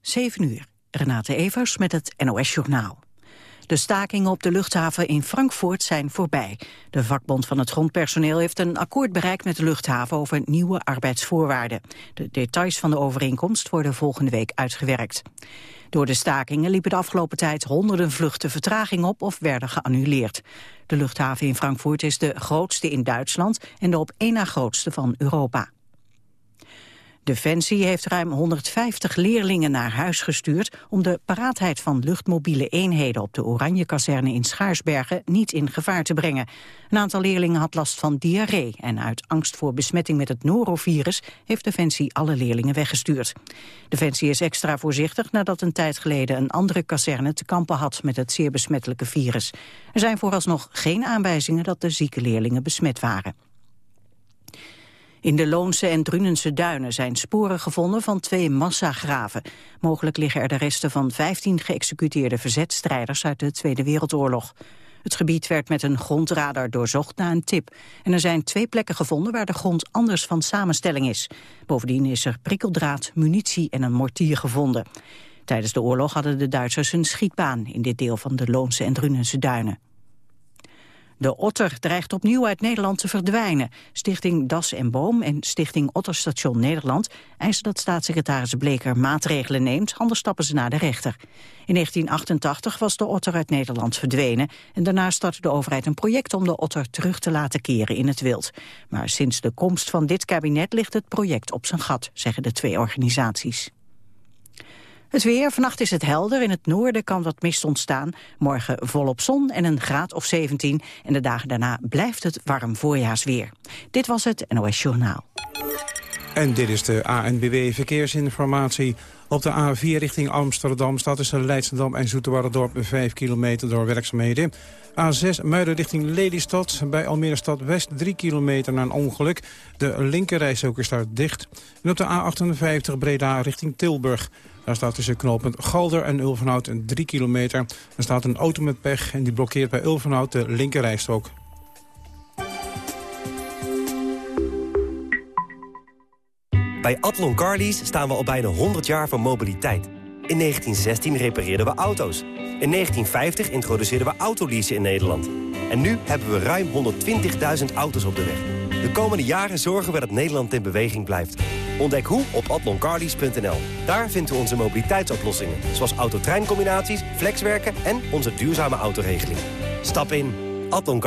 7 uur. Renate Evers met het NOS Journaal. De stakingen op de luchthaven in Frankfurt zijn voorbij. De vakbond van het grondpersoneel heeft een akkoord bereikt met de luchthaven over nieuwe arbeidsvoorwaarden. De details van de overeenkomst worden volgende week uitgewerkt. Door de stakingen liepen de afgelopen tijd honderden vluchten vertraging op of werden geannuleerd. De luchthaven in Frankfurt is de grootste in Duitsland en de op één na grootste van Europa. Defensie heeft ruim 150 leerlingen naar huis gestuurd om de paraatheid van luchtmobiele eenheden op de Oranje-kazerne in Schaarsbergen niet in gevaar te brengen. Een aantal leerlingen had last van diarree en uit angst voor besmetting met het norovirus heeft Defensie alle leerlingen weggestuurd. Defensie is extra voorzichtig nadat een tijd geleden een andere kazerne te kampen had met het zeer besmettelijke virus. Er zijn vooralsnog geen aanwijzingen dat de zieke leerlingen besmet waren. In de Loonse en Drunense duinen zijn sporen gevonden van twee massagraven. Mogelijk liggen er de resten van 15 geëxecuteerde verzetstrijders uit de Tweede Wereldoorlog. Het gebied werd met een grondradar doorzocht na een tip. En er zijn twee plekken gevonden waar de grond anders van samenstelling is. Bovendien is er prikkeldraad, munitie en een mortier gevonden. Tijdens de oorlog hadden de Duitsers een schietbaan in dit deel van de Loonse en Drunense duinen. De otter dreigt opnieuw uit Nederland te verdwijnen. Stichting Das en Boom en Stichting Otterstation Nederland eisen dat staatssecretaris Bleker maatregelen neemt, anders stappen ze naar de rechter. In 1988 was de otter uit Nederland verdwenen en daarna startte de overheid een project om de otter terug te laten keren in het wild. Maar sinds de komst van dit kabinet ligt het project op zijn gat, zeggen de twee organisaties. Het weer, vannacht is het helder. In het noorden kan wat mist ontstaan. Morgen volop zon en een graad of 17. En de dagen daarna blijft het warm voorjaarsweer. Dit was het NOS Journaal. En dit is de ANBW Verkeersinformatie. Op de A4 richting Amsterdam staat tussen Leidschendam en Zoeterwoude-dorp 5 kilometer door werkzaamheden. A6 Muiden richting Lelystad. Bij Almere Stad West 3 kilometer na een ongeluk. De linkerrijstrook is daar dicht. En op de A58 Breda richting Tilburg. Daar staat tussen knooppunt Galder en Ulvenhout een 3 kilometer. Er staat een auto met pech en die blokkeert bij Ulvenhout de linkerrijstrook. Bij Atlon Carlies staan we al bijna 100 jaar van mobiliteit. In 1916 repareerden we auto's. In 1950 introduceerden we autoleasen in Nederland. En nu hebben we ruim 120.000 auto's op de weg. De komende jaren zorgen we dat Nederland in beweging blijft. Ontdek hoe op atloncarlies.nl. Daar vinden we onze mobiliteitsoplossingen. Zoals autotreincombinaties, flexwerken en onze duurzame autoregeling. Stap in. Atlon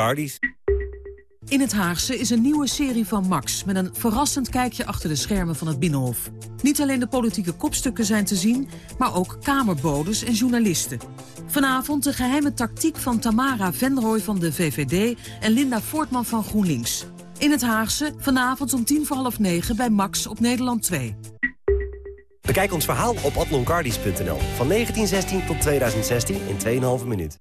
In het Haagse is een nieuwe serie van Max... met een verrassend kijkje achter de schermen van het Binnenhof. Niet alleen de politieke kopstukken zijn te zien... maar ook kamerbodes en journalisten. Vanavond de geheime tactiek van Tamara Venrooy van de VVD... en Linda Voortman van GroenLinks. In het Haagse, vanavond om tien voor half negen bij Max op Nederland 2. Bekijk ons verhaal op atloncardies.nl. Van 1916 tot 2016 in 2,5 minuut.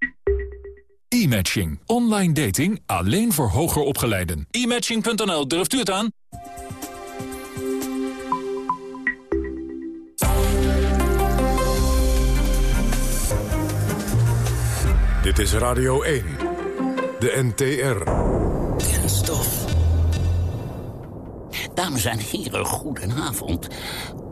E-matching. Online dating alleen voor hoger opgeleiden. E-matching.nl, durft u het aan? Dit is Radio 1. De NTR. Kenstof. Dames en heren, goedenavond.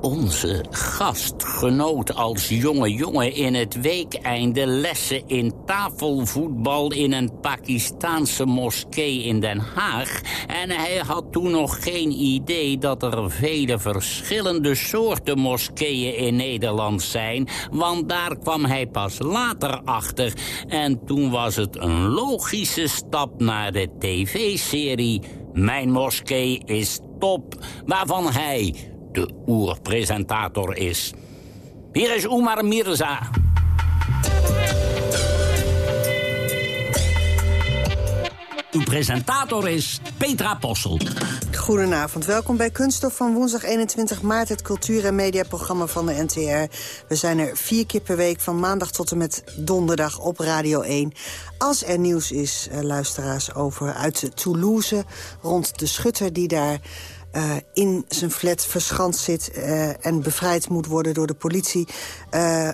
Onze gastgenoot als jonge jongen in het weekeinde lessen in tafelvoetbal in een Pakistaanse moskee in Den Haag. En hij had toen nog geen idee dat er vele verschillende soorten moskeeën in Nederland zijn. Want daar kwam hij pas later achter. En toen was het een logische stap naar de tv-serie Mijn moskee is top, waarvan hij de oerpresentator is. Hier is Umar Mirza. Uw presentator is Petra Possel. Goedenavond, welkom bij Kunststof van woensdag 21 maart... het cultuur- en mediaprogramma van de NTR. We zijn er vier keer per week van maandag tot en met donderdag op Radio 1. Als er nieuws is, eh, luisteraars, over uit Toulouse... rond de schutter die daar uh, in zijn flat verschanst zit... Uh, en bevrijd moet worden door de politie... Uh,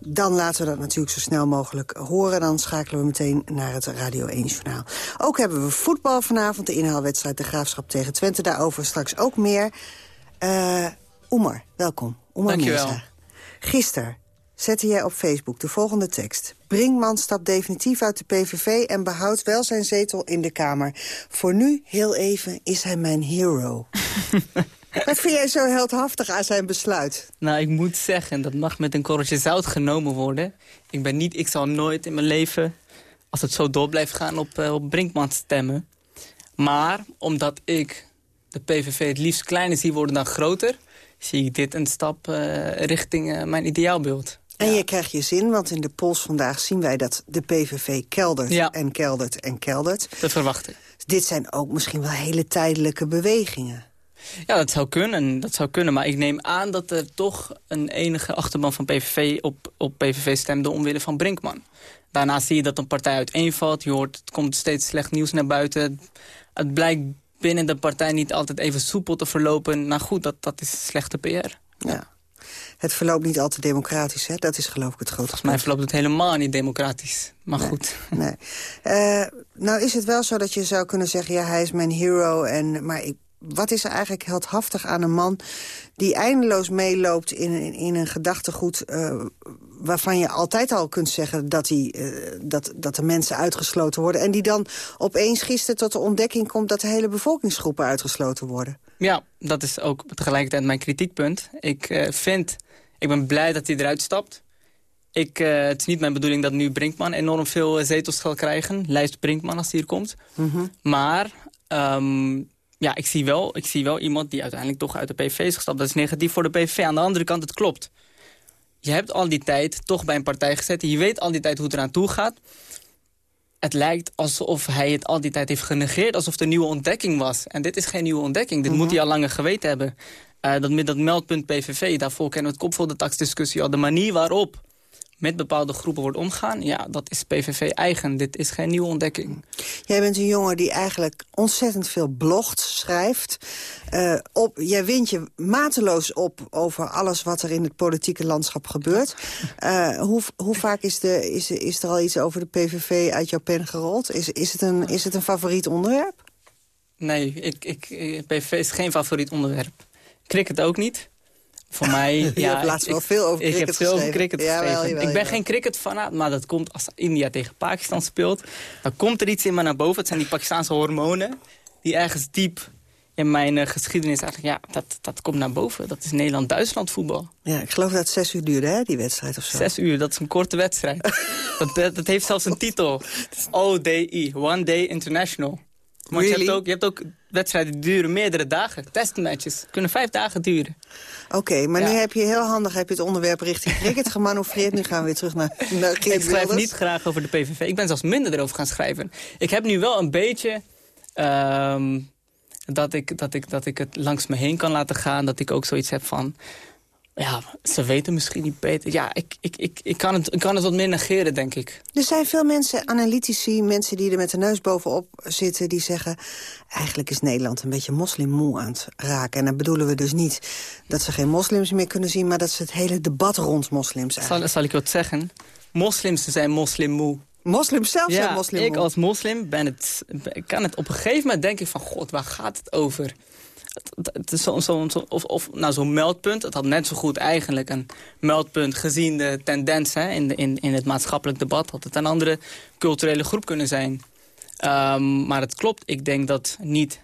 dan laten we dat natuurlijk zo snel mogelijk horen. Dan schakelen we meteen naar het Radio 1-journaal. Ook hebben we voetbal vanavond, de inhaalwedstrijd De Graafschap tegen Twente. Daarover straks ook meer. Oemar, welkom. Oemar Dankjewel. Gisteren zette jij op Facebook de volgende tekst. Brinkman stapt definitief uit de PVV en behoudt wel zijn zetel in de Kamer. Voor nu, heel even, is hij mijn hero. Wat vind jij zo heldhaftig aan zijn besluit? Nou, ik moet zeggen, dat mag met een korreltje zout genomen worden. Ik ben niet, ik zal nooit in mijn leven, als het zo door blijft gaan, op, uh, op Brinkman stemmen. Maar omdat ik de PVV het liefst kleiner zie worden dan groter... zie ik dit een stap uh, richting uh, mijn ideaalbeeld. En je krijgt je zin, want in de polls vandaag zien wij dat de PVV keldert en keldert en keldert. Te verwachten. Dit zijn ook misschien wel hele tijdelijke bewegingen. Ja, dat zou kunnen, dat zou kunnen. Maar ik neem aan dat er toch een enige achterban van PVV op, op PVV stemde omwille van Brinkman. Daarna zie je dat een partij uiteenvalt. Je hoort, het komt steeds slecht nieuws naar buiten. Het blijkt binnen de partij niet altijd even soepel te verlopen. Nou goed, dat, dat is slechte PR. Ja. Het verloopt niet al te democratisch, hè? Dat is geloof ik het grote Volgens mij verloopt het helemaal niet democratisch. Maar Nee. goed. Nee. Eh, nou is het wel zo dat je zou kunnen zeggen... ja, hij is mijn hero, en, maar ik, wat is er eigenlijk heldhaftig aan een man... die eindeloos meeloopt in, in, in een gedachtegoed... eh, waarvan je altijd al kunt zeggen dat, hij, eh, dat, dat de mensen uitgesloten worden... en die dan opeens gisteren tot de ontdekking komt... dat de hele bevolkingsgroepen uitgesloten worden. Ja, dat is ook tegelijkertijd mijn kritiekpunt. Ik eh, vind, ik ben blij dat hij eruit stapt. Ik, het is niet mijn bedoeling dat nu Brinkman enorm veel zetels zal krijgen. Lijst Brinkman als hij hier komt. Maar ehm, ja, ik zie, wel, ik zie wel iemand die uiteindelijk toch uit de PVV is gestapt. Dat is negatief voor de PVV. Aan de andere kant, het klopt. Je hebt al die tijd toch bij een partij gezeten. Je weet al die tijd hoe het eraan toe gaat. Het lijkt alsof hij het al die tijd heeft genegeerd. Alsof het een nieuwe ontdekking was. En dit is geen nieuwe ontdekking. Dit moet hij al langer geweten hebben. Eh, dat met dat meldpunt PVV, daarvoor kennen we het kopvol de taxdiscussie al. De manier waarop met bepaalde groepen wordt omgaan, ja, dat is PVV eigen. Dit is geen nieuwe ontdekking. Jij bent een jongen die eigenlijk ontzettend veel blogt, schrijft. Eh, op, jij wint je mateloos op over alles wat er in het politieke landschap gebeurt. Eh, hoe, hoe vaak is, de, is, is er al iets over de PVV uit jouw pen gerold? Is, is, het, een, is het een favoriet onderwerp? Nee, ik, ik, eh, PVV is geen favoriet onderwerp. Cricket ook niet. Voor mij, Je ja, hebt laatst ik- wel veel over ik cricket heb veel over geschreven. cricket geschreven. jawel, ik ben jawel. geen cricketfanaat, maar dat komt als India tegen Pakistan speelt. Dan komt er iets in me naar boven. Het zijn die Pakistanse hormonen die ergens diep in mijn eh, geschiedenis eigenlijk... Ja, dat, dat komt naar boven. Dat is Nederland-Duitsland voetbal. Ja, ik geloof dat het zes uur duurde, hè, die wedstrijd of zo. Zes uur, dat is een korte wedstrijd. dat, dat, dat heeft zelfs een titel. ODI, One Day International. Maar je, hebt ook, je hebt ook wedstrijden die duren meerdere dagen. Testmatches kunnen vijf dagen duren. Oké, maar nu heb je heel handig heb je het onderwerp richting cricket gemanoeuvreerd. Nu gaan we weer terug naar, naar Ik schrijf Wilders. niet graag over de PVV. Ik ben zelfs minder erover gaan schrijven. Ik heb nu wel een beetje... ehm, dat, ik, dat, ik, dat ik het langs me heen kan laten gaan. Dat ik ook zoiets heb van... Ja, ze weten misschien niet beter. Ja, ik, ik, ik, ik, kan, het, ik kan het wat meer negeren, denk ik. Er zijn veel mensen, analytici, mensen die er met de neus bovenop zitten... die zeggen, eigenlijk is Nederland een beetje moslimmoe aan het raken. En dan bedoelen we dus niet dat ze geen moslims meer kunnen zien... maar dat ze het hele debat rond moslims eigenlijk... Zal, zal ik wat zeggen? Moslims zijn moslimmoe. Moslims zelf zijn moslimmoe. ik als moslim ben het, kan het op een gegeven moment denk ik van... God, waar gaat het over? Het, is zo, zo, zo- of, of nou, zo'n meldpunt. Het had net zo goed eigenlijk een meldpunt gezien de tendens hè, in, de, in, in het maatschappelijk debat. Had het een andere culturele groep kunnen zijn. Ehm, maar het klopt, ik denk dat, niet,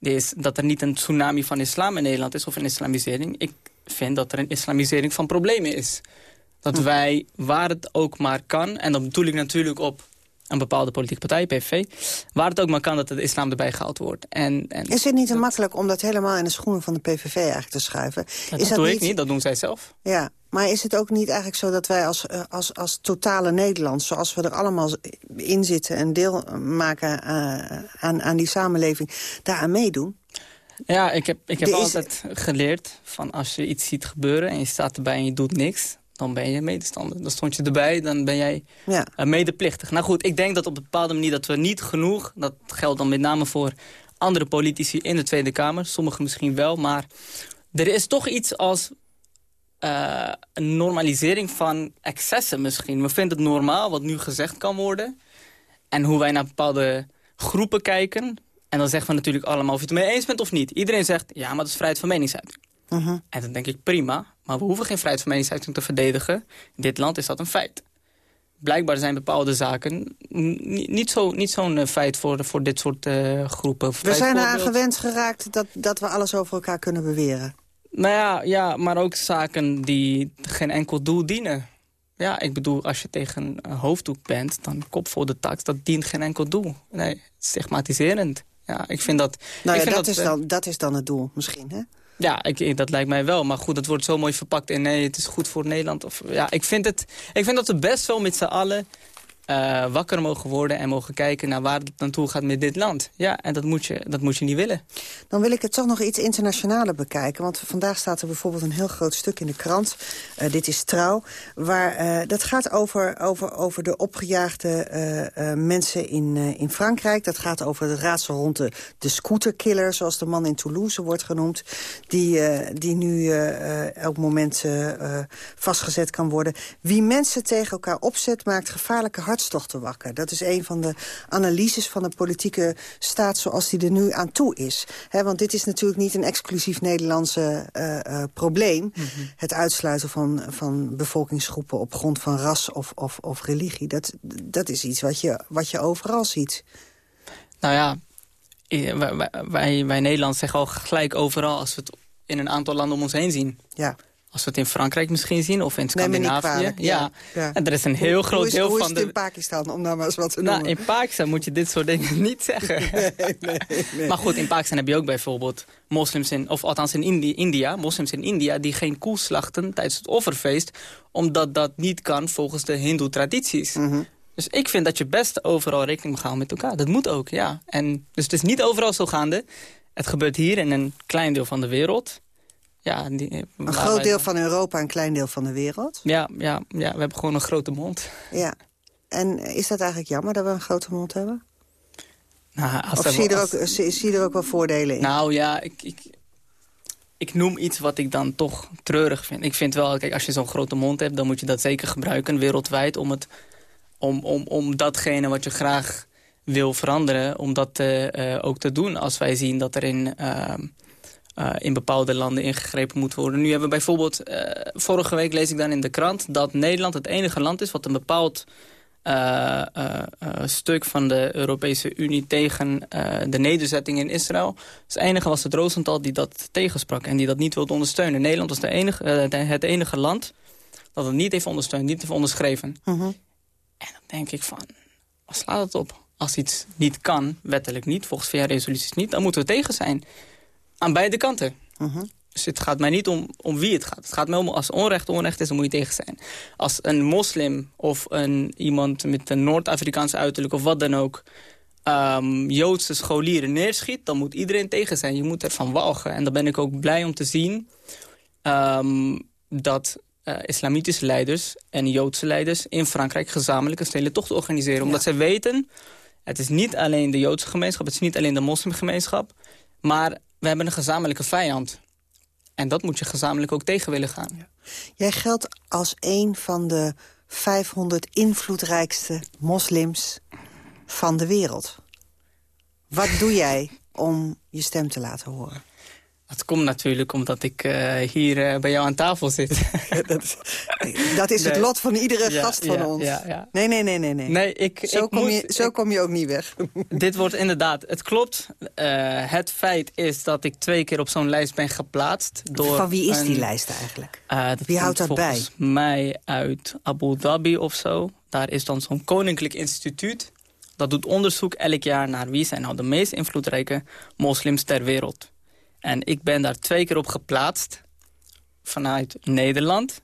is, dat er niet een tsunami van islam in Nederland is of een islamisering. Ik vind dat er een islamisering van problemen is. Dat wij, waar het ook maar kan... en dan bedoel ik natuurlijk op een bepaalde politieke partij, PVV... waar het ook maar kan dat de islam erbij gehaald wordt. En, en Is het niet te makkelijk om dat helemaal in de schoenen van de PVV eigenlijk te schuiven? dat, is doe ik niet, dat doen zij zelf. Ja, maar is het ook niet eigenlijk zo dat wij als, eh, als, als totale Nederland... zoals we er allemaal in zitten en deel maken eh, aan, aan die samenleving... daaraan meedoen? Ja, ik heb, ik heb is- altijd geleerd van als je iets ziet gebeuren... en je staat erbij en je doet niks, dan ben je medestander. Dan stond je erbij, dan ben jij Ja. eh, medeplichtig. Nou goed, ik denk dat op een bepaalde manier dat we niet genoeg... dat geldt dan met name voor andere politici in de Tweede Kamer. Sommigen misschien wel, maar er is toch iets als eh, een normalisering van excessen misschien. We vinden het normaal wat nu gezegd kan worden. En hoe wij naar bepaalde groepen kijken. En dan zeggen we natuurlijk allemaal of je het mee eens bent of niet. Iedereen zegt, ja, maar dat is vrijheid van meningsuiting. En dan denk ik prima, maar we hoeven geen vrijheid van meningsuiting te verdedigen. In dit land is dat een feit. Blijkbaar zijn bepaalde zaken niet zo'n niet zo'n eh, feit voor, voor dit soort uh, groepen. We zijn eraan gewend geraakt dat, dat we alles over elkaar kunnen beweren. Nou ja, ja, maar ook zaken die geen enkel doel dienen. Ja, ik bedoel, als je tegen een hoofddoek bent, dan kop voor de tax, dat dient geen enkel doel. Nee, stigmatiserend. Ja, ik vind dat... Nou ja, dat, dat, is dan, dat is dan het doel misschien, hè? Ja, ik, dat lijkt mij wel. Maar goed, het wordt zo mooi verpakt in nee, het is goed voor Nederland. Of, ja, ik, vind het, ik vind dat we best wel met z'n allen uh, wakker mogen worden en mogen kijken naar waar het naartoe gaat met dit land. Ja, en dat moet, je, dat moet je niet willen. Dan wil ik het toch nog iets internationaler bekijken. Want vandaag staat er bijvoorbeeld een heel groot stuk in de krant. Uh, dit is Trouw. Waar, uh, dat gaat over, over, over de opgejaagde mensen in, in Frankrijk. Dat gaat over het raadsel rond de, de scooterkiller, zoals de man in Toulouse wordt genoemd. Die, die nu elk moment vastgezet kan worden. Wie mensen tegen elkaar opzet, maakt gevaarlijke hart hartstochten wakker. Dat is een van de analyses van de politieke staat zoals die er nu aan toe is. want dit is natuurlijk niet een exclusief Nederlandse uh, uh, probleem. Mhm. Het uitsluiten van, van bevolkingsgroepen op grond van ras of, of, of religie. Dat, dat is iets wat je, wat je overal ziet. Nou ja, wij, wij, wij Nederland zeggen al gelijk overal als we het in een aantal landen om ons heen zien. Ja. Als we het in Frankrijk misschien zien, of in Scandinavië. Ja. ja. En er is een heel groot deel van de... Hoe is het in Pakistan, om nou maar eens wat te nou, noemen? In Pakistan moet je dit soort dingen niet zeggen. Nee, nee, nee. Maar goed, in Pakistan heb je ook bijvoorbeeld moslims in... of althans in India, moslims in India... die geen koe slachten tijdens het offerfeest... omdat dat niet kan volgens de hindoe-tradities. Mhm. Dus ik vind dat je best overal rekening mag houden met elkaar. Dat moet ook, ja. En, dus het is niet overal zo gaande. Het gebeurt hier in een klein deel van de wereld... Ja, die, een groot deel van Europa, een klein deel van de wereld. Ja, ja, ja, we hebben gewoon een grote mond. Ja. En is dat eigenlijk jammer dat we een grote mond hebben? Nou, als of zie je, er ook, zie, je er ook wel voordelen in? Nou ja, ik, ik, ik noem iets wat ik dan toch treurig vind. Ik vind wel, kijk, als je zo'n grote mond hebt... dan moet je dat zeker gebruiken wereldwijd... om, het, om, om, om datgene wat je graag wil veranderen... om dat uh, ook te doen. Als wij zien dat er in... Uh, uh, in bepaalde landen ingegrepen moet worden. Nu hebben we bijvoorbeeld, uh, vorige week lees ik dan in de krant... dat Nederland het enige land is wat een bepaald uh, stuk van de Europese Unie... tegen de nederzetting in Israël. Dus het enige was het Rosenthal die dat tegensprak en die dat niet wilde ondersteunen. Nederland was de enige, het enige land dat het niet heeft ondersteund, niet heeft onderschreven. -huh. En dan denk ik van, wat slaat het op? Als iets niet kan, wettelijk niet, volgens VN-resoluties niet... dan moeten we tegen zijn. Aan beide kanten. Uh Dus het gaat mij niet om, om wie het gaat. Het gaat mij om als onrecht onrecht is, dan moet je tegen zijn. Als een moslim of een, iemand met een Noord-Afrikaanse uiterlijk of wat dan ook... Um, Joodse scholieren neerschiet, dan moet iedereen tegen zijn. Je moet ervan walgen. En dan ben ik ook blij om te zien um, dat uh, islamitische leiders en Joodse leiders... in Frankrijk gezamenlijk een stille tocht organiseren. Omdat zij weten, het is niet alleen de Joodse gemeenschap... het is niet alleen de moslimgemeenschap... maar we hebben een gezamenlijke vijand. En dat moet je gezamenlijk ook tegen willen gaan. Jij geldt als een van de 500 invloedrijkste moslims van de wereld. Wat doe jij om je stem te laten horen? Dat komt natuurlijk omdat ik uh, hier uh, bij jou aan tafel zit. dat, is, dat is het lot van iedere ja, gast van ja, ons. Ja, nee, nee, nee, nee. nee. nee ik, zo ik kom, moet, je, zo ik, kom je ook niet weg. dit wordt inderdaad, het klopt. Uh, het feit is dat ik twee keer op zo'n lijst ben geplaatst. Door van wie is een, die lijst eigenlijk? wie houdt dat bij? Volgens mij uit Abu Dhabi of zo. Daar is dan zo'n koninklijk instituut. Dat doet onderzoek elk jaar naar wie zijn nou de meest invloedrijke moslims ter wereld. En ik ben daar twee keer op geplaatst vanuit Nederland.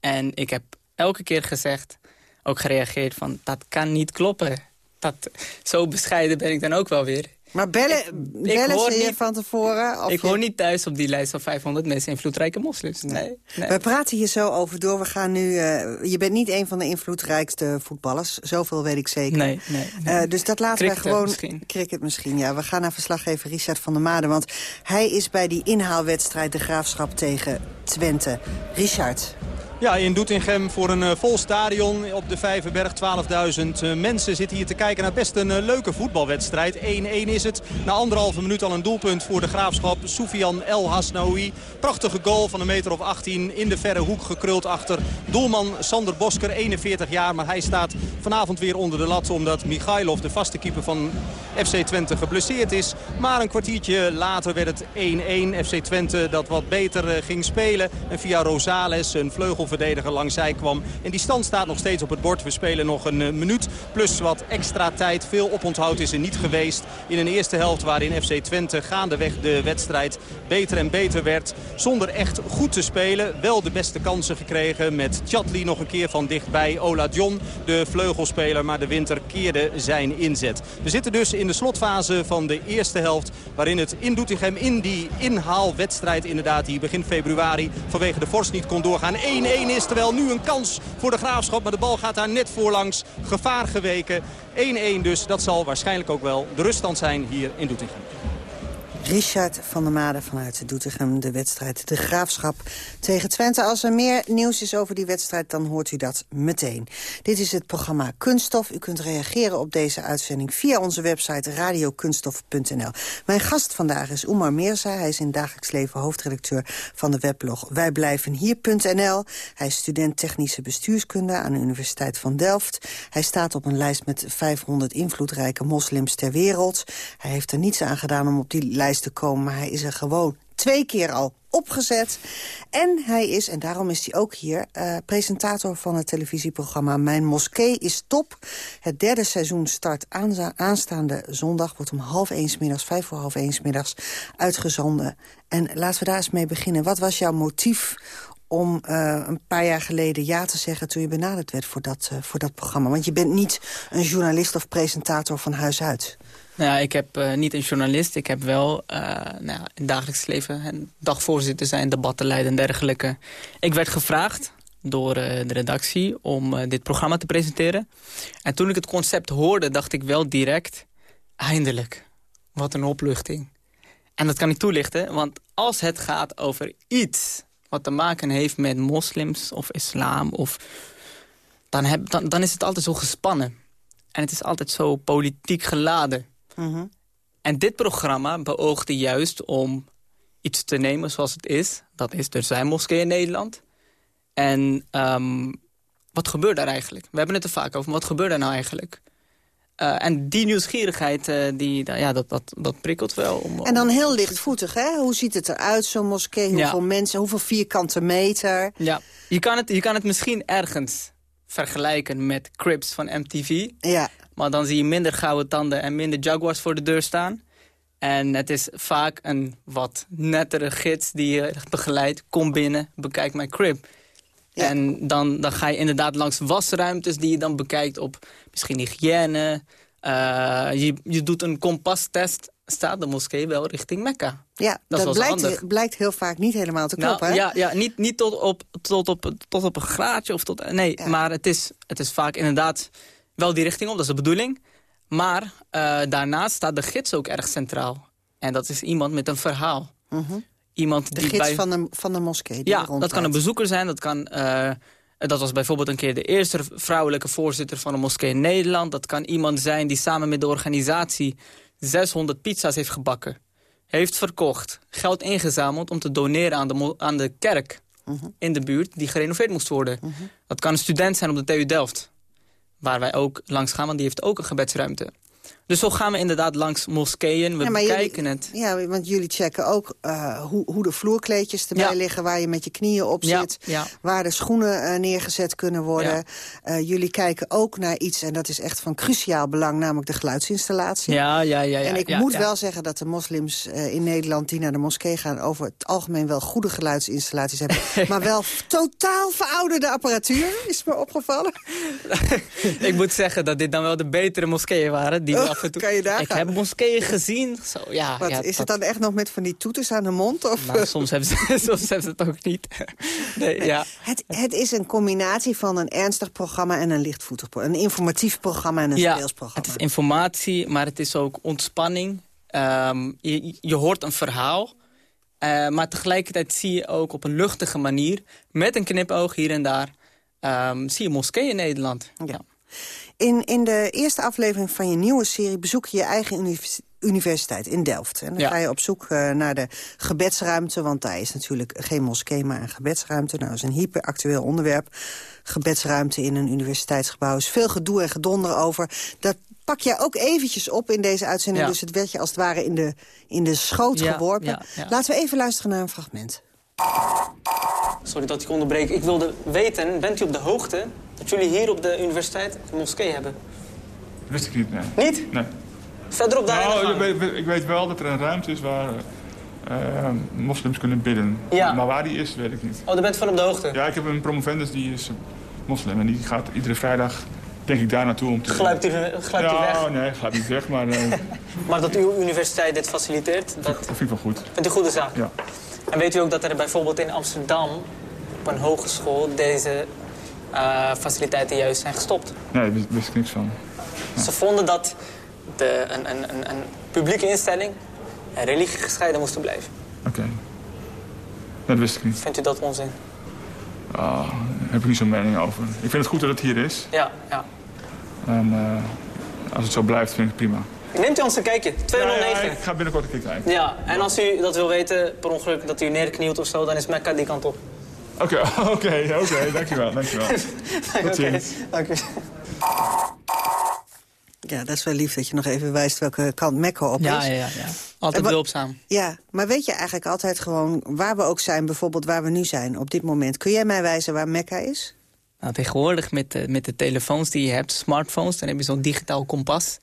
En ik heb elke keer gezegd, ook gereageerd van... dat kan niet kloppen. Dat, zo bescheiden ben ik dan ook wel weer. Maar bellen, ik, bellen ze je van tevoren? Of ik je... hoor niet thuis op die lijst van 500 meest invloedrijke moslims. Nee, nee. We praten hier zo over door. We gaan nu, uh, je bent niet een van de invloedrijkste voetballers. Zoveel weet ik zeker. Nee, nee, nee. Uh, dus dat laten wij gewoon... Misschien. Cricket misschien, ja. We gaan naar verslaggever Richard van der Maden. Want hij is bij die inhaalwedstrijd de Graafschap tegen Twente. Richard, Ja, in Doetinchem voor een uh, vol stadion op de Vijverberg. 12.000 uh, mensen zitten hier te kijken naar best een uh, leuke voetbalwedstrijd. 1-1 is het. Na anderhalve minuut al een doelpunt voor de Graafschap. Soufian El Hasnaoui. Prachtige goal van een meter of 18 in de verre hoek gekruld achter doelman Sander Bosker. 41 jaar, maar hij staat vanavond weer onder de lat... omdat Michailov, de vaste keeper van FC Twente, geblesseerd is. Maar een kwartiertje later werd het 1-1. FC Twente dat wat beter ging spelen. En via Rosales, een vleugel verdediger langs zij kwam. En die stand staat nog steeds op het bord. We spelen nog een uh, minuut plus wat extra tijd. Veel oponthoud is er niet geweest in een eerste helft waarin FC Twente gaandeweg de wedstrijd beter en beter werd. Zonder echt goed te spelen. Wel de beste kansen gekregen met Chatli nog een keer van dichtbij. Ola John, de vleugelspeler, maar de winter keerde zijn inzet. We zitten dus in de slotfase van de eerste helft waarin het in Doetinchem in die inhaalwedstrijd inderdaad die begin februari vanwege de vorst niet kon doorgaan. 1-1 is. Terwijl nu een kans voor de Graafschap. Maar de bal gaat daar net voorlangs. Gevaar geweken. 1-1 dus. Dat zal waarschijnlijk ook wel de ruststand zijn hier in Doetinchem. Richard van der Made vanuit Doetinchem. De wedstrijd De Graafschap tegen Twente. Als er meer nieuws is over die wedstrijd, dan hoort u dat meteen. Dit is het programma Kunststof. U kunt reageren op deze uitzending via onze website radiokunststof.nl. Mijn gast vandaag is Oemar Meerza. Hij is in dagelijks leven hoofdredacteur van de weblog wijblijvenhier.nl. Hij is student technische bestuurskunde aan de Universiteit van Delft. Hij staat op een lijst met 500 invloedrijke moslims ter wereld. Hij heeft er niets aan gedaan om op die lijst te komen. Maar hij is er gewoon twee keer al opgezet. En hij is, en daarom is hij ook hier, uh, presentator van het televisieprogramma Mijn Moskee is Top. Het derde seizoen start aanstaande zondag, wordt om half één middags, vijf voor half één middags, uitgezonden. En laten we daar eens mee beginnen. Wat was jouw motief om uh, een paar jaar geleden ja te zeggen... toen je benaderd werd voor dat, uh, voor dat programma? Want je bent niet een journalist of presentator van huis uit. Nou ik heb uh, niet een journalist. Ik heb wel uh, nou in dagelijks leven dagvoorzitter zijn, debatten leiden en dergelijke. Ik werd gevraagd door uh, de redactie om dit programma te presenteren. En toen ik het concept hoorde, dacht ik wel direct... eindelijk, wat een opluchting. En dat kan ik toelichten, want als het gaat over iets... wat te maken heeft met moslims of islam... Of, dan, heb, dan, dan is het altijd zo gespannen. En het is altijd zo politiek geladen. Mhm. En dit programma beoogde juist om iets te nemen zoals het is. Dat is, er zijn moskeeën in Nederland. En um, wat gebeurt daar eigenlijk? We hebben het er vaak over, maar wat gebeurt er nou eigenlijk? Uh, en die nieuwsgierigheid, uh, die, ja, dat, dat, dat prikkelt wel. Om, en dan heel lichtvoetig, hè? Hoe ziet het eruit, zo'n moskee? Hoeveel ja. mensen, hoeveel vierkante meter? Ja, je kan het, je kan het misschien ergens vergelijken met Crips van MTV. Ja. Maar dan zie je minder gouden tanden en minder Jaguars voor de deur staan. En het is vaak een wat nettere gids die je begeleidt. Kom binnen, bekijk mijn crib. Ja. En dan, dan ga je inderdaad langs wasruimtes die je dan bekijkt op misschien hygiëne. Uh, je, je doet een kompastest, staat de moskee wel richting Mekka. Ja, dat, dat blijkt, blijkt, heel vaak niet helemaal te kloppen. Nou, ja, ja, niet, niet tot, op, tot, op, tot op een graadje. Of tot, nee, ja. maar het is, het is vaak inderdaad wel die richting op, dat is de bedoeling. Maar uh, daarnaast staat de gids ook erg centraal. En dat is iemand met een verhaal. Mm -hmm. iemand de die gids bij... van, de, van de moskee. ja, dat kan een bezoeker zijn. Dat, kan, uh, dat was bijvoorbeeld een keer de eerste vrouwelijke voorzitter van een moskee in Nederland. Dat kan iemand zijn die samen met de organisatie 600 pizza's heeft gebakken. Heeft verkocht, geld ingezameld om te doneren aan de, aan de kerk -hmm. in de buurt die gerenoveerd moest worden. -hmm. Dat kan een student zijn op de TU Delft waar wij ook langs gaan, want die heeft ook een gebedsruimte. Dus zo gaan we inderdaad langs moskeeën, we ja, bekijken jullie, het. Ja, want jullie checken ook uh, hoe, hoe de vloerkleedjes erbij ja. liggen... waar je met je knieën op ja, zit, waar de schoenen uh, neergezet kunnen worden. Uh, jullie kijken ook naar iets, en dat is echt van cruciaal belang... namelijk de geluidsinstallatie. Ja, ja, ja. ja en ik moet wel zeggen dat de moslims in Nederland... die naar de moskee gaan, over het algemeen wel goede geluidsinstallaties hebben. maar wel totaal verouderde apparatuur, is me opgevallen. ik moet zeggen dat dit dan wel de betere moskeeën waren. Die oh, kan je daar ik gaan? heb moskeeën gezien. Zo, ja, Wat, ja, is dat... het dan echt nog met van die toeters aan de mond? Of? Nou, soms, hebben ze, soms hebben ze het ook niet. nee, nee. Ja. Het, het is een combinatie van een ernstig programma en een lichtvoetig programma. Een informatief programma en een ja, speelsprogramma. het is informatie, maar het is ook ontspanning. Um, je, je hoort een verhaal. Uh, maar tegelijkertijd zie je ook op een luchtige manier... met een knipoog hier en daar... Um, zie je moskeeën in Nederland. Ja. In, in de eerste aflevering van je nieuwe serie... bezoek je je eigen universiteit in Delft. En dan ga je op zoek uh, naar de gebedsruimte... want daar is natuurlijk geen moskee, maar een gebedsruimte. Nou, dat is een hyperactueel onderwerp. Gebedsruimte in een universiteitsgebouw is veel gedoe en gedonder over. Dat pak jij ook eventjes op in deze uitzending. Dus het werd je als het ware in de, in de schoot geworpen. Laten we even luisteren naar een fragment. Sorry dat ik onderbreek. Ik wilde weten, bent u op de hoogte dat jullie hier op de universiteit een moskee hebben? Wist ik niet, nee. Niet? Nee. Verderop daar nou, ik weet wel dat er een ruimte is waar uh, moslims kunnen bidden. Ja. Maar waar die is, weet ik niet. Oh, daar bent van op de hoogte? Ja, ik heb een promovendus die is moslim en die gaat iedere vrijdag denk ik daar naartoe om te... Gluipt u, gluipt ja, u weg? nee, gluipt niet weg, maar... Uh... maar dat uw universiteit dit faciliteert? Dat, dat vind ik wel goed. Vindt u een goede zaak? Ja. En weet u ook dat er bijvoorbeeld in Amsterdam... op een hogeschool deze uh, faciliteiten juist zijn gestopt? Nee, daar wist ik niks van. Ja. Ze vonden dat de, een, een, een, een publieke instelling... en religie gescheiden moesten blijven. Oké. Okay. Dat wist ik niet. Vindt u dat onzin? Oh, daar heb ik niet zo'n mening over. Ik vind het goed dat het hier is. Ja, ja. En uh, als het zo blijft, vind ik het prima. Neemt u ons een kijkje, 209. Ja, ja, ik ga binnenkort een keer kijken. Ja, en als u dat wil weten, per ongeluk, dat u neerknielt of zo, dan is Mekka die kant op. Oké, oké, oké, dankjewel, dankjewel. Tot ziens. Dank u. Ja, dat is wel lief dat je nog even wijst welke kant Mekka op is. Ja, ja, ja. Altijd behulpzaam. Ja, maar weet je eigenlijk altijd gewoon waar we ook zijn, bijvoorbeeld waar we nu zijn op dit moment. Kun jij mij wijzen waar Mekka is? Nou, tegenwoordig met de, met de telefoons die je hebt, smartphones, dan heb je zo'n digitaal kompas.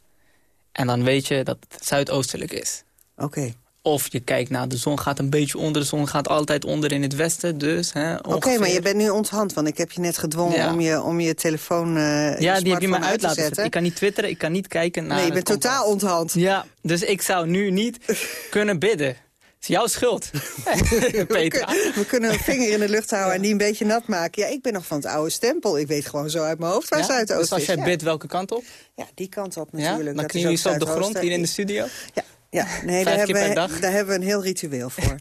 En dan weet je dat het zuidoostelijk is. Oké. Of je kijkt naar de zon gaat een beetje onder. De zon gaat altijd onder in het westen. Dus, Oké, maar je bent nu onthand. Want ik heb je net gedwongen om, je, om je telefoon uh, Ja, je die heb je me uit laten zetten. Ik kan niet twitteren, ik kan niet kijken naar Nee, je bent totaal onthand. Ja, dus ik zou nu niet kunnen bidden. Het is jouw schuld. We, kunnen een vinger in de lucht houden en die een beetje nat maken. Ja, ik ben nog van het oude stempel. Ik weet gewoon zo uit mijn hoofd waar ja? Zuidoost. Dus als jij ja. bidt, welke kant op? Ja, die kant op natuurlijk. Dan knie je zo op de grond hier in de studio? Ja, ja, nee, daar hebben, we, daar hebben we een heel ritueel voor.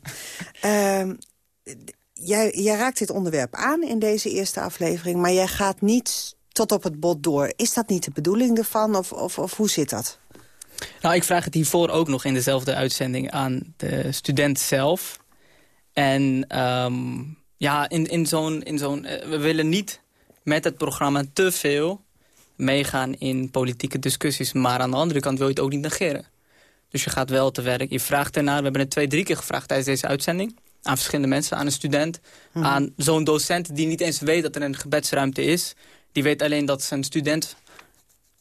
um, jij, jij raakt dit onderwerp aan in deze eerste aflevering... maar jij gaat niet tot op het bot door. Is dat niet de bedoeling ervan of, of, of hoe zit dat? Nou, ik vraag het hiervoor ook nog in dezelfde uitzending aan de student zelf. En um, ja, in, in zo'n... zo'n uh, we willen niet met het programma te veel meegaan in politieke discussies. Maar aan de andere kant wil je het ook niet negeren. Dus je gaat wel te werk. Je vraagt ernaar. We hebben het twee, drie keer gevraagd tijdens deze uitzending. Aan verschillende mensen. Aan een student. Hmm. Aan zo'n docent die niet eens weet dat er een gebedsruimte is. Die weet alleen dat zijn student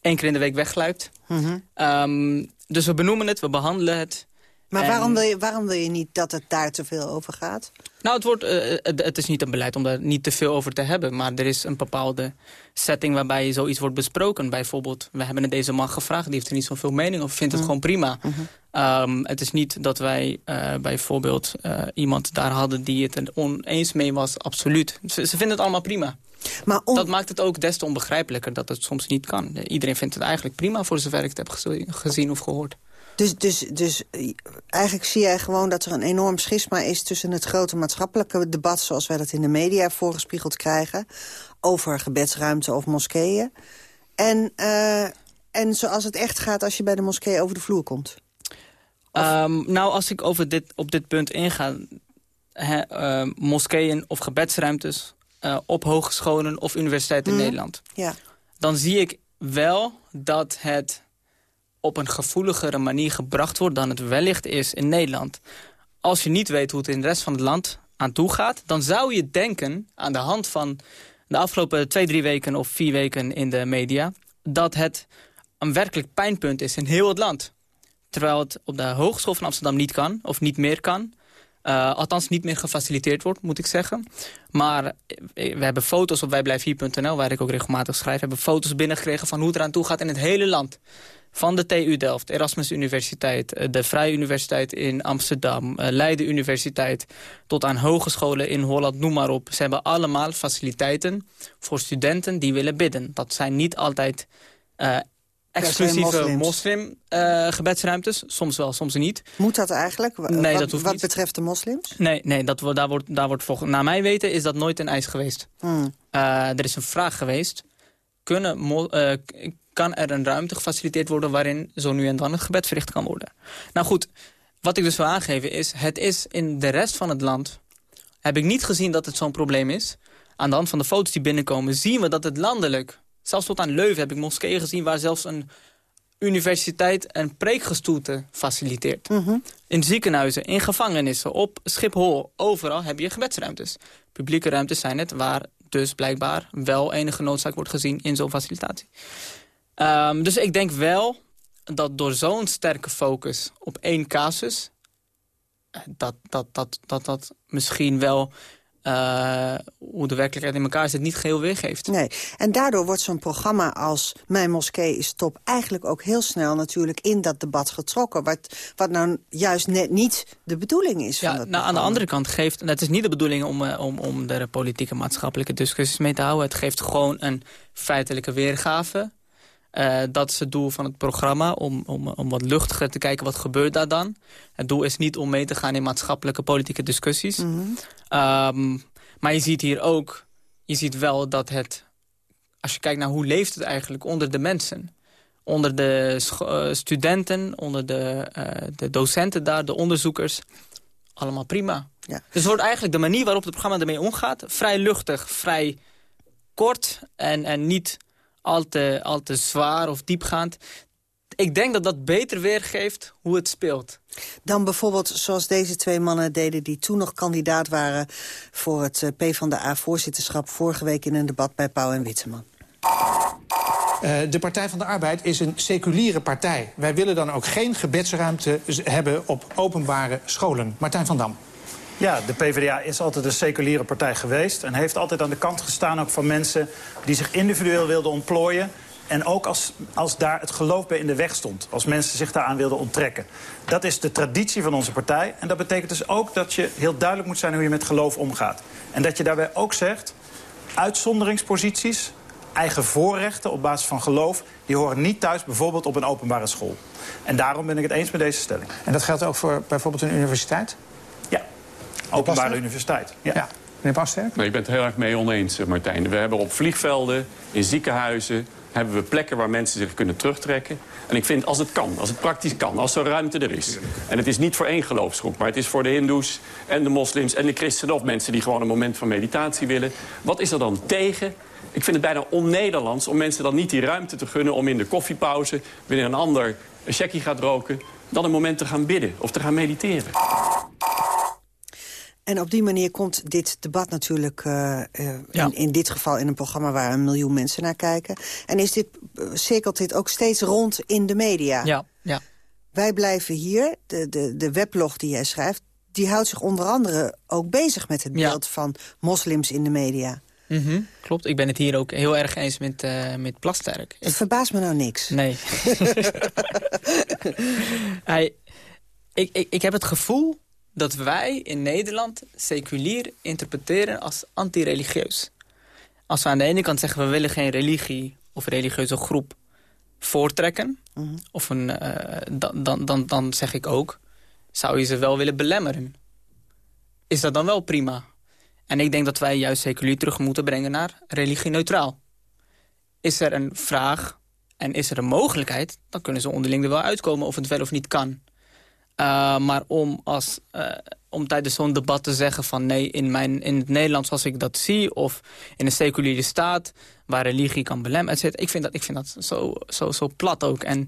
één keer in de week wegluipt. Mm um, dus we benoemen het, we behandelen het. Maar en... waarom, wil je, waarom wil je niet dat het daar te veel over gaat? Nou, het, wordt, uh, het, het, is niet een beleid om daar niet te veel over te hebben. Maar er is een bepaalde setting waarbij zoiets wordt besproken. Bijvoorbeeld, we hebben het deze man gevraagd. Die heeft er niet zoveel mening of vindt het mm. gewoon prima. Mm -hmm. um, het is niet dat wij uh, bijvoorbeeld uh, iemand daar hadden die het er oneens mee was. Absoluut. Ze, ze vinden het allemaal prima. Maar. Dat maakt het ook des te onbegrijpelijker dat het soms niet kan. Iedereen vindt het eigenlijk prima voor zover ik het heb gezien of gehoord. Dus, dus, dus eigenlijk zie jij gewoon dat er een enorm schisma is... tussen het grote maatschappelijke debat... zoals wij dat in de media voorgespiegeld krijgen... over gebedsruimte of moskeeën. En, uh, en zoals het echt gaat als je bij de moskee over de vloer komt. Um, nou, als ik over dit, op dit punt inga... He, uh, moskeeën of gebedsruimtes uh, op hogescholen of universiteiten Mhm. in Nederland... Ja. dan zie ik wel dat het op een gevoeligere manier gebracht wordt... dan het wellicht is in Nederland. Als je niet weet hoe het in de rest van het land aan toe gaat... dan zou je denken, aan de hand van de afgelopen twee, drie weken... of vier weken in de media... dat het een werkelijk pijnpunt is in heel het land. Terwijl het op de Hogeschool van Amsterdam niet kan, of niet meer kan... Uh, althans niet meer gefaciliteerd wordt, moet ik zeggen. Maar we hebben foto's op wijblijfhier.nl, waar ik ook regelmatig schrijf... hebben foto's binnengekregen van hoe het eraan toe gaat in het hele land. Van de TU Delft, Erasmus Universiteit, de Vrije Universiteit in Amsterdam... Leiden Universiteit, tot aan hogescholen in Holland, noem maar op. Ze hebben allemaal faciliteiten voor studenten die willen bidden. Dat zijn niet altijd uh, exclusieve moslim-gebedsruimtes. soms wel, soms niet. Moet dat eigenlijk? Nee, wat, dat hoeft Wat betreft de moslims? Nee, nee dat, daar wordt, daar wordt volgens, naar mij weten is dat nooit een eis geweest. Hmm. er is een vraag geweest. Kunnen, kan er een ruimte gefaciliteerd worden... waarin zo nu en dan het gebed verricht kan worden? Nou goed, wat ik dus wil aangeven is... het is in de rest van het land... heb ik niet gezien dat het zo'n probleem is. Aan de hand van de foto's die binnenkomen... zien we dat het landelijk... zelfs tot aan Leuven heb ik moskeeën gezien... waar zelfs een universiteit een preekgestoelte faciliteert. Mhm. In ziekenhuizen, in gevangenissen, op Schiphol... overal heb je gebedsruimtes. Publieke ruimtes zijn het waar dus blijkbaar wel enige noodzaak wordt gezien in zo'n facilitatie. Um, dus ik denk wel dat door zo'n sterke focus op één casus... Eh, dat dat, dat, dat, dat misschien wel uh, hoe de werkelijkheid in elkaar zit niet geheel weergeeft. Nee, en daardoor wordt zo'n programma als Mijn Moskee is Top... eigenlijk ook heel snel natuurlijk in dat debat getrokken. Wat, wat nou juist net niet de bedoeling is ja, van dat nou, Aan de andere kant geeft... het is niet de bedoeling om, uh, om, om de politieke maatschappelijke discussies mee te houden. Het geeft gewoon een feitelijke weergave uh, dat is het doel van het programma, om, om, om wat luchtiger te kijken wat gebeurt daar dan. Het doel is niet om mee te gaan in maatschappelijke politieke discussies. Mm maar je ziet hier ook, je ziet wel dat het, als je kijkt naar hoe leeft het eigenlijk onder de mensen. Onder de uh, studenten, onder de, uh, de docenten daar, de onderzoekers. Allemaal prima. Ja. Dus wordt eigenlijk de manier waarop het programma ermee omgaat... vrij luchtig, vrij kort en, en niet al te, al te zwaar of diepgaand. Ik denk dat dat beter weergeeft hoe het speelt. Dan bijvoorbeeld zoals deze twee mannen deden... die toen nog kandidaat waren voor het eh, PvdA-voorzitterschap... vorige week in een debat bij Pauw en Witteman. Uh, de Partij van de Arbeid is een seculiere partij. Wij willen dan ook geen gebedsruimte hebben op openbare scholen. Martijn van Dam. Ja, de PvdA is altijd een seculiere partij geweest... en heeft altijd aan de kant gestaan ook van mensen... die zich individueel wilden ontplooien... En ook als, als daar het geloof bij in de weg stond. Als mensen zich daaraan wilden onttrekken. Dat is de traditie van onze partij. En dat betekent dus ook dat je heel duidelijk moet zijn hoe je met geloof omgaat. En dat je daarbij ook zegt, uitzonderingsposities, eigen voorrechten op basis van geloof... die horen niet thuis bijvoorbeeld op een openbare school. En daarom ben ik het eens met deze stelling. En dat geldt ook voor bijvoorbeeld een universiteit? Openbare universiteit. Ja. ja. Meneer Pasterk? Nee, ik ben het heel erg mee oneens, Martijn. We hebben op vliegvelden, in ziekenhuizen... hebben we plekken waar mensen zich kunnen terugtrekken. En ik vind, als het kan, als het praktisch kan, als er ruimte er is... en het is niet voor één geloofsgroep, maar het is voor de hindoes... en de moslims en de christenen of mensen die gewoon een moment van meditatie willen. Wat is er dan tegen ik vind het bijna on-Nederlands om mensen dan niet die ruimte te gunnen... om in de koffiepauze, wanneer een ander een checkie gaat roken... dan een moment te gaan bidden of te gaan mediteren. En op die manier komt dit debat natuurlijk uh, in, in, dit geval in een programma waar een miljoen mensen naar kijken. En is dit, uh, cirkelt dit ook steeds rond in de media? Ja, ja. Wij blijven hier, de, de, de weblog die jij schrijft, die houdt zich onder andere ook bezig met het beeld van moslims in de media. Mm -hmm, klopt, ik ben het hier ook heel erg eens met, uh, met Plasterk. Het verbaast me nou niks. Nee. Hij, ik, ik, ik heb het gevoel dat wij in Nederland seculier interpreteren als anti-religieus. Als we aan de ene kant zeggen we willen geen religie of religieuze groep voortrekken... Mhm. of een, uh, dan, dan, dan, dan zeg ik ook, zou je ze wel willen belemmeren? Is dat dan wel prima? En ik denk dat wij juist seculier terug moeten brengen naar religie-neutraal. Is er een vraag en is er een mogelijkheid... dan kunnen ze onderling er wel uitkomen of het wel of niet kan... Uh, maar om, als, uh, om tijdens zo'n debat te zeggen van nee, in, mijn, in het Nederlands zoals ik dat zie... of in een seculiere staat waar religie kan belemmeren, Ik vind dat, ik vind dat zo, zo, zo plat ook. En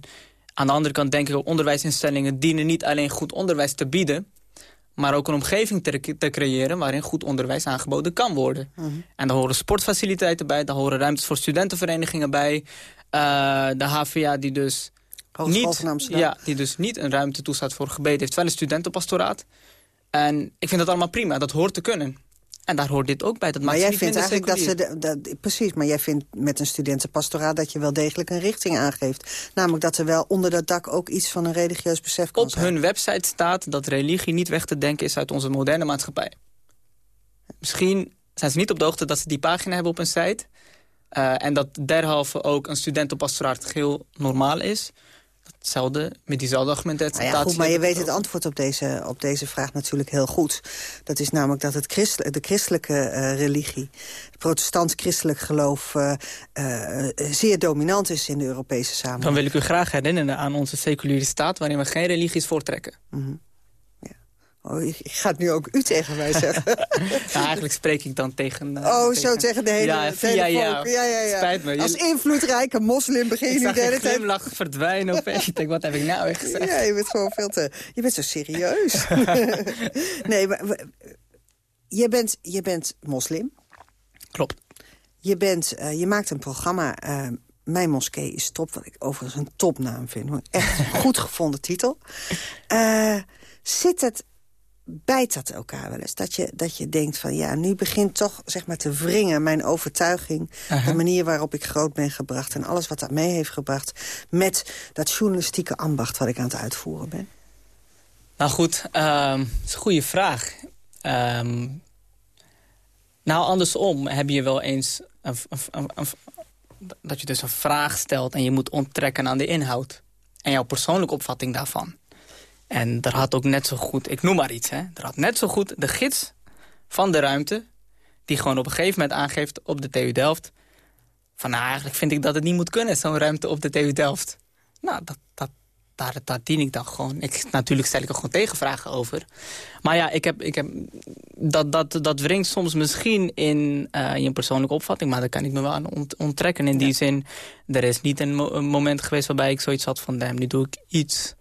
aan de andere kant denk ik ook onderwijsinstellingen dienen niet alleen goed onderwijs te bieden... maar ook een omgeving te, te creëren waarin goed onderwijs aangeboden kan worden. Mhm. En daar horen sportfaciliteiten bij, daar horen ruimtes voor studentenverenigingen bij... Uh, de HVA die dus niet, Ja, die dus niet een ruimte toestaat voor gebeden. heeft wel een studentenpastoraat. En ik vind dat allemaal prima, dat hoort te kunnen. En daar hoort dit ook bij. Dat maar jij vindt eigenlijk dat ze... De, dat, precies, maar jij vindt met een studentenpastoraat... dat je wel degelijk een richting aangeeft. Namelijk dat er wel onder dat dak ook iets van een religieus besef kan Op hun website staat dat religie niet weg te denken is uit onze moderne maatschappij. Misschien zijn ze niet op de hoogte dat ze die pagina hebben op hun site... Uh, en dat derhalve ook een student op pastoraat geheel normaal is. Hetzelfde, met diezelfde argumentatie. Nou ja, goed, maar je weet het antwoord op deze, op deze vraag natuurlijk heel goed. Dat is namelijk dat het de christelijke uh, religie... het protestant-christelijk geloof... Uh, uh, zeer dominant is in de Europese samenleving. Dan wil ik u graag herinneren aan onze seculiere staat... waarin we geen religies voortrekken. Mm -hmm. Oh, ik ga het nu ook u tegen mij zeggen. nou, eigenlijk spreek ik dan tegen... Uh, oh, tegen... zo tegen de hele, ja, via. Ja, ja, ja. Spijt me. Als invloedrijke moslim begin je nu de hele tijd... glimlach verdwijnen opeens. ik denk, wat heb ik nou echt gezegd? Ja, je bent gewoon veel te... Je bent zo serieus. nee, maar... Je bent, je bent moslim. Klopt. Je, bent, uh, je maakt een programma... Uh, mijn moskee is top, wat ik overigens een topnaam vind. Echt een goed gevonden titel. Zit het bijt dat elkaar wel eens. Dat je, dat je denkt van ja, nu begint toch zeg maar te wringen mijn overtuiging. Uh -huh. De manier waarop ik groot ben gebracht en alles wat dat mee heeft gebracht. Met dat journalistieke ambacht wat ik aan het uitvoeren ben. Nou goed, um, dat is een goede vraag. Um, nou andersom heb je wel eens een, een, een, dat je dus een vraag stelt en je moet onttrekken aan de inhoud. En jouw persoonlijke opvatting daarvan. En er had ook net zo goed, ik noem maar iets, hè, er had net zo goed de gids van de ruimte... die gewoon op een gegeven moment aangeeft op de TU Delft... van nou, eigenlijk vind ik dat het niet moet kunnen, zo'n ruimte op de TU Delft. Nou, dat, dat, daar, daar dien ik dan gewoon. Ik, natuurlijk stel ik er gewoon tegenvragen over. Maar ja, ik heb, ik heb, dat, dat, dat wringt soms misschien in uh, je persoonlijke opvatting... maar daar kan ik me wel aan ont, onttrekken. In die ja. zin, er is niet een, mo een moment geweest waarbij ik zoiets had van... Damn, nu doe ik iets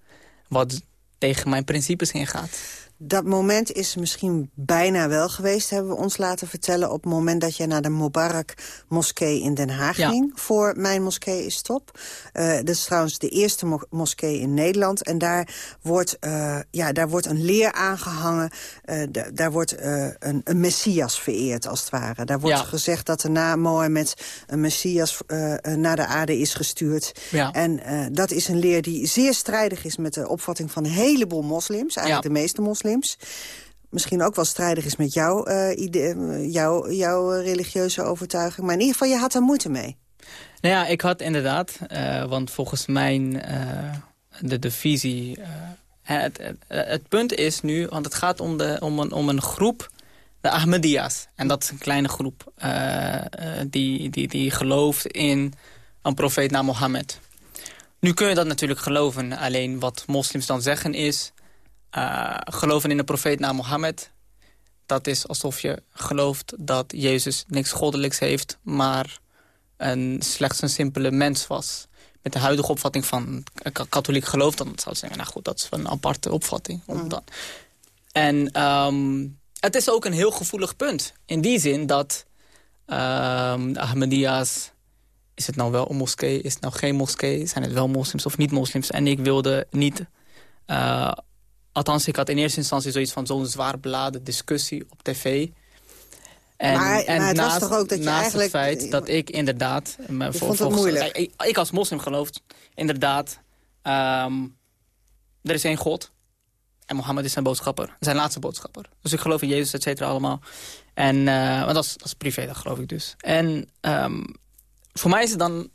wat tegen mijn principes ingaat. Dat moment is misschien bijna wel geweest, hebben we ons laten vertellen... op het moment dat jij naar de Mubarak-moskee in Den Haag ja. ging... voor Mijn Moskee is Top. Uh, dat is trouwens de eerste mo moskee in Nederland. En daar wordt, uh, ja, daar wordt een leer aangehangen. Uh, daar wordt een, een, messias vereerd, als het ware. Daar wordt ja. gezegd dat er na Mohammed een messias naar de aarde is gestuurd. Ja. En dat is een leer die zeer strijdig is met de opvatting van een heleboel moslims. Eigenlijk de meeste moslims misschien ook wel strijdig is met jouw, uh, idee, jouw, jouw religieuze overtuiging. Maar in ieder geval, je had er moeite mee. Nou ja, ik had inderdaad, uh, want volgens mijn uh, de, de visie... Het, het, punt is nu, want het gaat om, de, om, een, om een groep, de Ahmadiyya's. En dat is een kleine groep die, die, die gelooft in een profeet naar Mohammed. Nu kun je dat natuurlijk geloven, alleen wat moslims dan zeggen is... Uh, geloven in een profeet naar Mohammed... dat is alsof je gelooft dat Jezus niks goddelijks heeft... maar een, slechts een simpele mens was. Met de huidige opvatting van katholiek geloof... dan zou ik zeggen, nou goed, dat is een aparte opvatting. Mm. Dan. En um, het is ook een heel gevoelig punt. In die zin dat um, de Ahmadiyya's... is het nou wel een moskee, is het nou geen moskee... zijn het wel moslims of niet moslims... en ik wilde niet... Uh, Althans, ik had in eerste instantie zoiets van zo'n zwaar beladen discussie op tv. En, maar, en maar het naast, was toch ook dat je naast eigenlijk... het feit dat ik inderdaad... Je voor, vond het moeilijk? Ik, ik, als moslim geloof inderdaad... Um, er is één God. En Mohammed is zijn boodschapper. Zijn laatste boodschapper. Dus ik geloof in Jezus, et cetera, allemaal. En, uh, maar dat is, dat is privé, dat geloof ik dus. En um, voor mij is het dan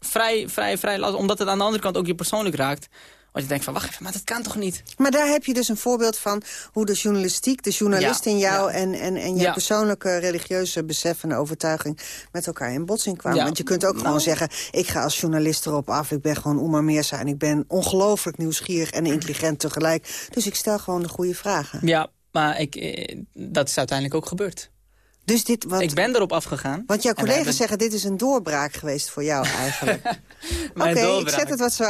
vrij, vrij, vrij lastig. Omdat het aan de andere kant ook je persoonlijk raakt. Want je denkt van, wacht even, maar dat kan toch niet? Maar daar heb je dus een voorbeeld van hoe de journalistiek, de journalist ja, in jou... Ja. en, en, en je ja. persoonlijke religieuze besef en overtuiging met elkaar in botsing kwamen. Want je kunt ook nou. gewoon zeggen, ik ga als journalist erop af. Ik ben gewoon Oemar Meersa en ik ben ongelooflijk nieuwsgierig en intelligent tegelijk. Dus ik stel gewoon de goede vragen. Ja, maar ik, eh, dat is uiteindelijk ook gebeurd. Dus dit, wat, ik ben erop afgegaan. Want jouw collega's hebben... zeggen, dit is een doorbraak geweest voor jou eigenlijk. Oké, okay, ik zet het wat zo...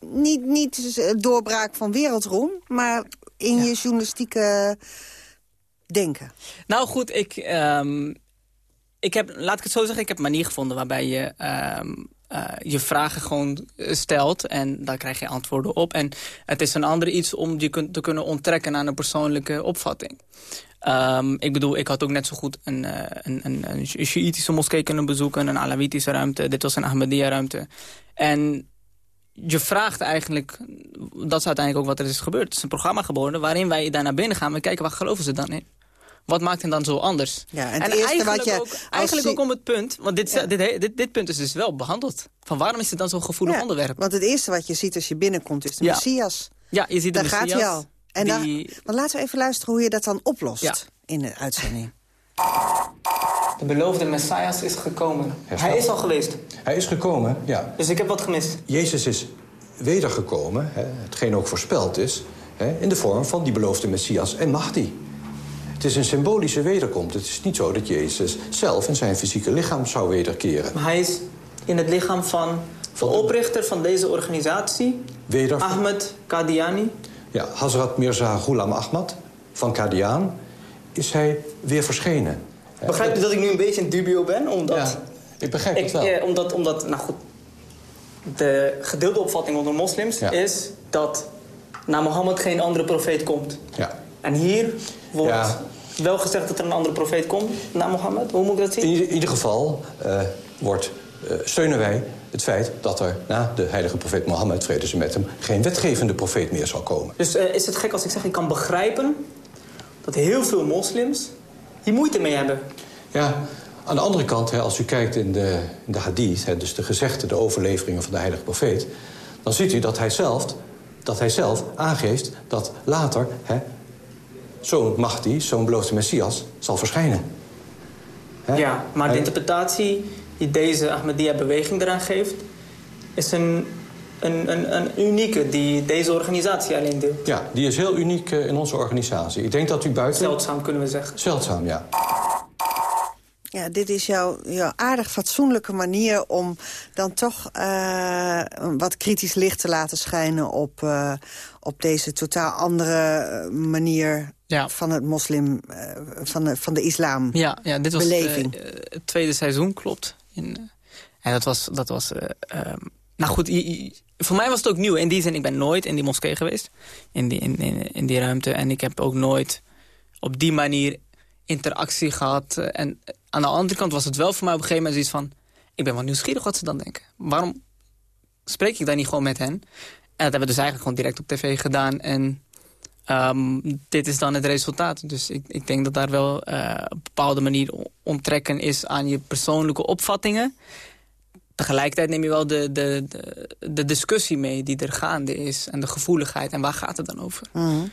Niet, niet doorbraak van wereldroem, maar in ja. je journalistieke denken. Nou goed, ik, um, ik heb, laat ik het zo zeggen, ik heb een manier gevonden waarbij je... Um, uh, je vragen gewoon stelt en daar krijg je antwoorden op. En het is een ander iets om je te kunnen onttrekken aan een persoonlijke opvatting. Um, ik bedoel, ik had ook net zo goed een, uh, een, een, een Shiïtische moskee kunnen bezoeken, een Alawitische ruimte. Dit was een Ahmadiyya-ruimte. En je vraagt eigenlijk, dat is uiteindelijk ook wat er is gebeurd. Het is een programma geworden waarin wij daar naar binnen gaan. We kijken, waar geloven ze dan in? Wat maakt hem dan zo anders? Ja, en, eigenlijk, wat je ook, eigenlijk ook om het punt, want dit, dit, dit, dit, punt is dus wel behandeld. Van waarom is het dan zo'n gevoelig ja, onderwerp? Want het eerste wat je ziet als je binnenkomt is de Ja. Messias. Ja, je ziet de Daar gaat Messias, hij al. En dan, maar laten we even luisteren hoe je dat dan oplost Ja. in de uitzending. De beloofde Messias is gekomen. Hij is al geweest, Hij is gekomen, ja. dus ik heb wat gemist. Jezus is wedergekomen, hè, hetgeen ook voorspeld is... Hè, in de vorm van die beloofde Messias en Mahdi. Het is een symbolische wederkomst. Het is niet zo dat Jezus zelf in zijn fysieke lichaam zou wederkeren. Maar hij is in het lichaam van de oprichter van deze organisatie, Weder... Ahmed Qadiani. Ja, Hazrat Mirza Ghulam Ahmad van Kadiaan is hij weer verschenen. Begrijpt u dat ik nu een beetje in dubio ben? Omdat, Ja, ik begrijp het wel. eh, omdat, omdat, nou goed, de gedeelde opvatting onder moslims Ja. is dat na Mohammed geen andere profeet komt. Ja. En hier wordt Ja. wel gezegd dat er een andere profeet komt na Mohammed. Hoe moet ik dat zien? In ieder- ieder geval eh, wordt, eh, steunen wij het feit dat er na de heilige profeet Mohammed, vrede ze met hem, geen wetgevende profeet meer zal komen. Dus eh, is het gek als ik zeg, ik kan begrijpen dat heel veel moslims hier moeite mee hebben. Ja, aan de andere kant, hè, als u kijkt in de, in de hadith, hè, dus de gezegden, de overleveringen van de heilige profeet, dan ziet u dat hij zelf, dat hij zelf aangeeft dat later hè, zo'n Mahdi, zo'n beloofde Messias, zal verschijnen. Hè? Ja, maar de interpretatie die deze Ahmadiyya-beweging eraan geeft... is een, een, een, een unieke die deze organisatie alleen deelt. Ja, die is heel uniek eh, in onze organisatie. Ik denk dat u buiten... Zeldzaam kunnen we zeggen. Zeldzaam, ja. Ja, dit is jouw, jouw aardig fatsoenlijke manier om dan toch eh, wat kritisch licht te laten schijnen op, eh, op deze totaal andere manier van het moslim, eh, van, de, van de islam. Ja, ja dit was beleving. eh, het tweede seizoen, klopt. Eh, en dat was... Dat was eh, ehm, nou goed, voor mij was het ook nieuw. In die zin, ik ben nooit in die moskee geweest. In die, in, in, die ruimte. En ik heb ook nooit op die manier interactie gehad. Eh, En aan de andere kant was het wel voor mij op een gegeven moment zoiets van... ik ben wel nieuwsgierig wat ze dan denken. Waarom spreek ik dan niet gewoon met hen? En dat hebben we dus eigenlijk gewoon direct op tv gedaan. En ehm, dit is dan het resultaat. Dus ik, ik denk dat daar wel eh, op een bepaalde manier onttrekken is aan je persoonlijke opvattingen. Tegelijkertijd neem je wel de, de, de, de discussie mee die er gaande is. En de gevoeligheid. En waar gaat het dan over? Mhm.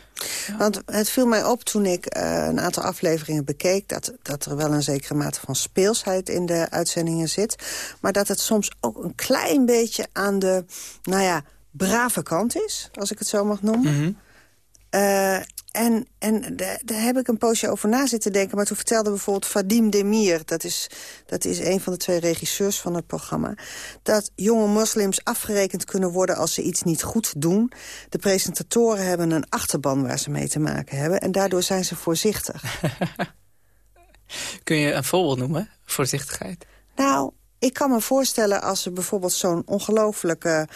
Want het viel mij op toen ik eh, een aantal afleveringen bekeek... Dat, dat er wel een zekere mate van speelsheid in de uitzendingen zit. Maar dat het soms ook een klein beetje aan de, nou ja, brave kant is. Als ik het zo mag noemen. Eh, en en daar daar heb ik een poosje over na zitten denken. Maar toen vertelde bijvoorbeeld Vadim Demir... Dat is, dat is een van de twee regisseurs van het programma... dat jonge moslims afgerekend kunnen worden als ze iets niet goed doen. De presentatoren hebben een achterban waar ze mee te maken hebben... en daardoor zijn ze voorzichtig. Kun je een voorbeeld noemen? Voorzichtigheid. Nou, ik kan me voorstellen als er bijvoorbeeld zo'n ongelooflijke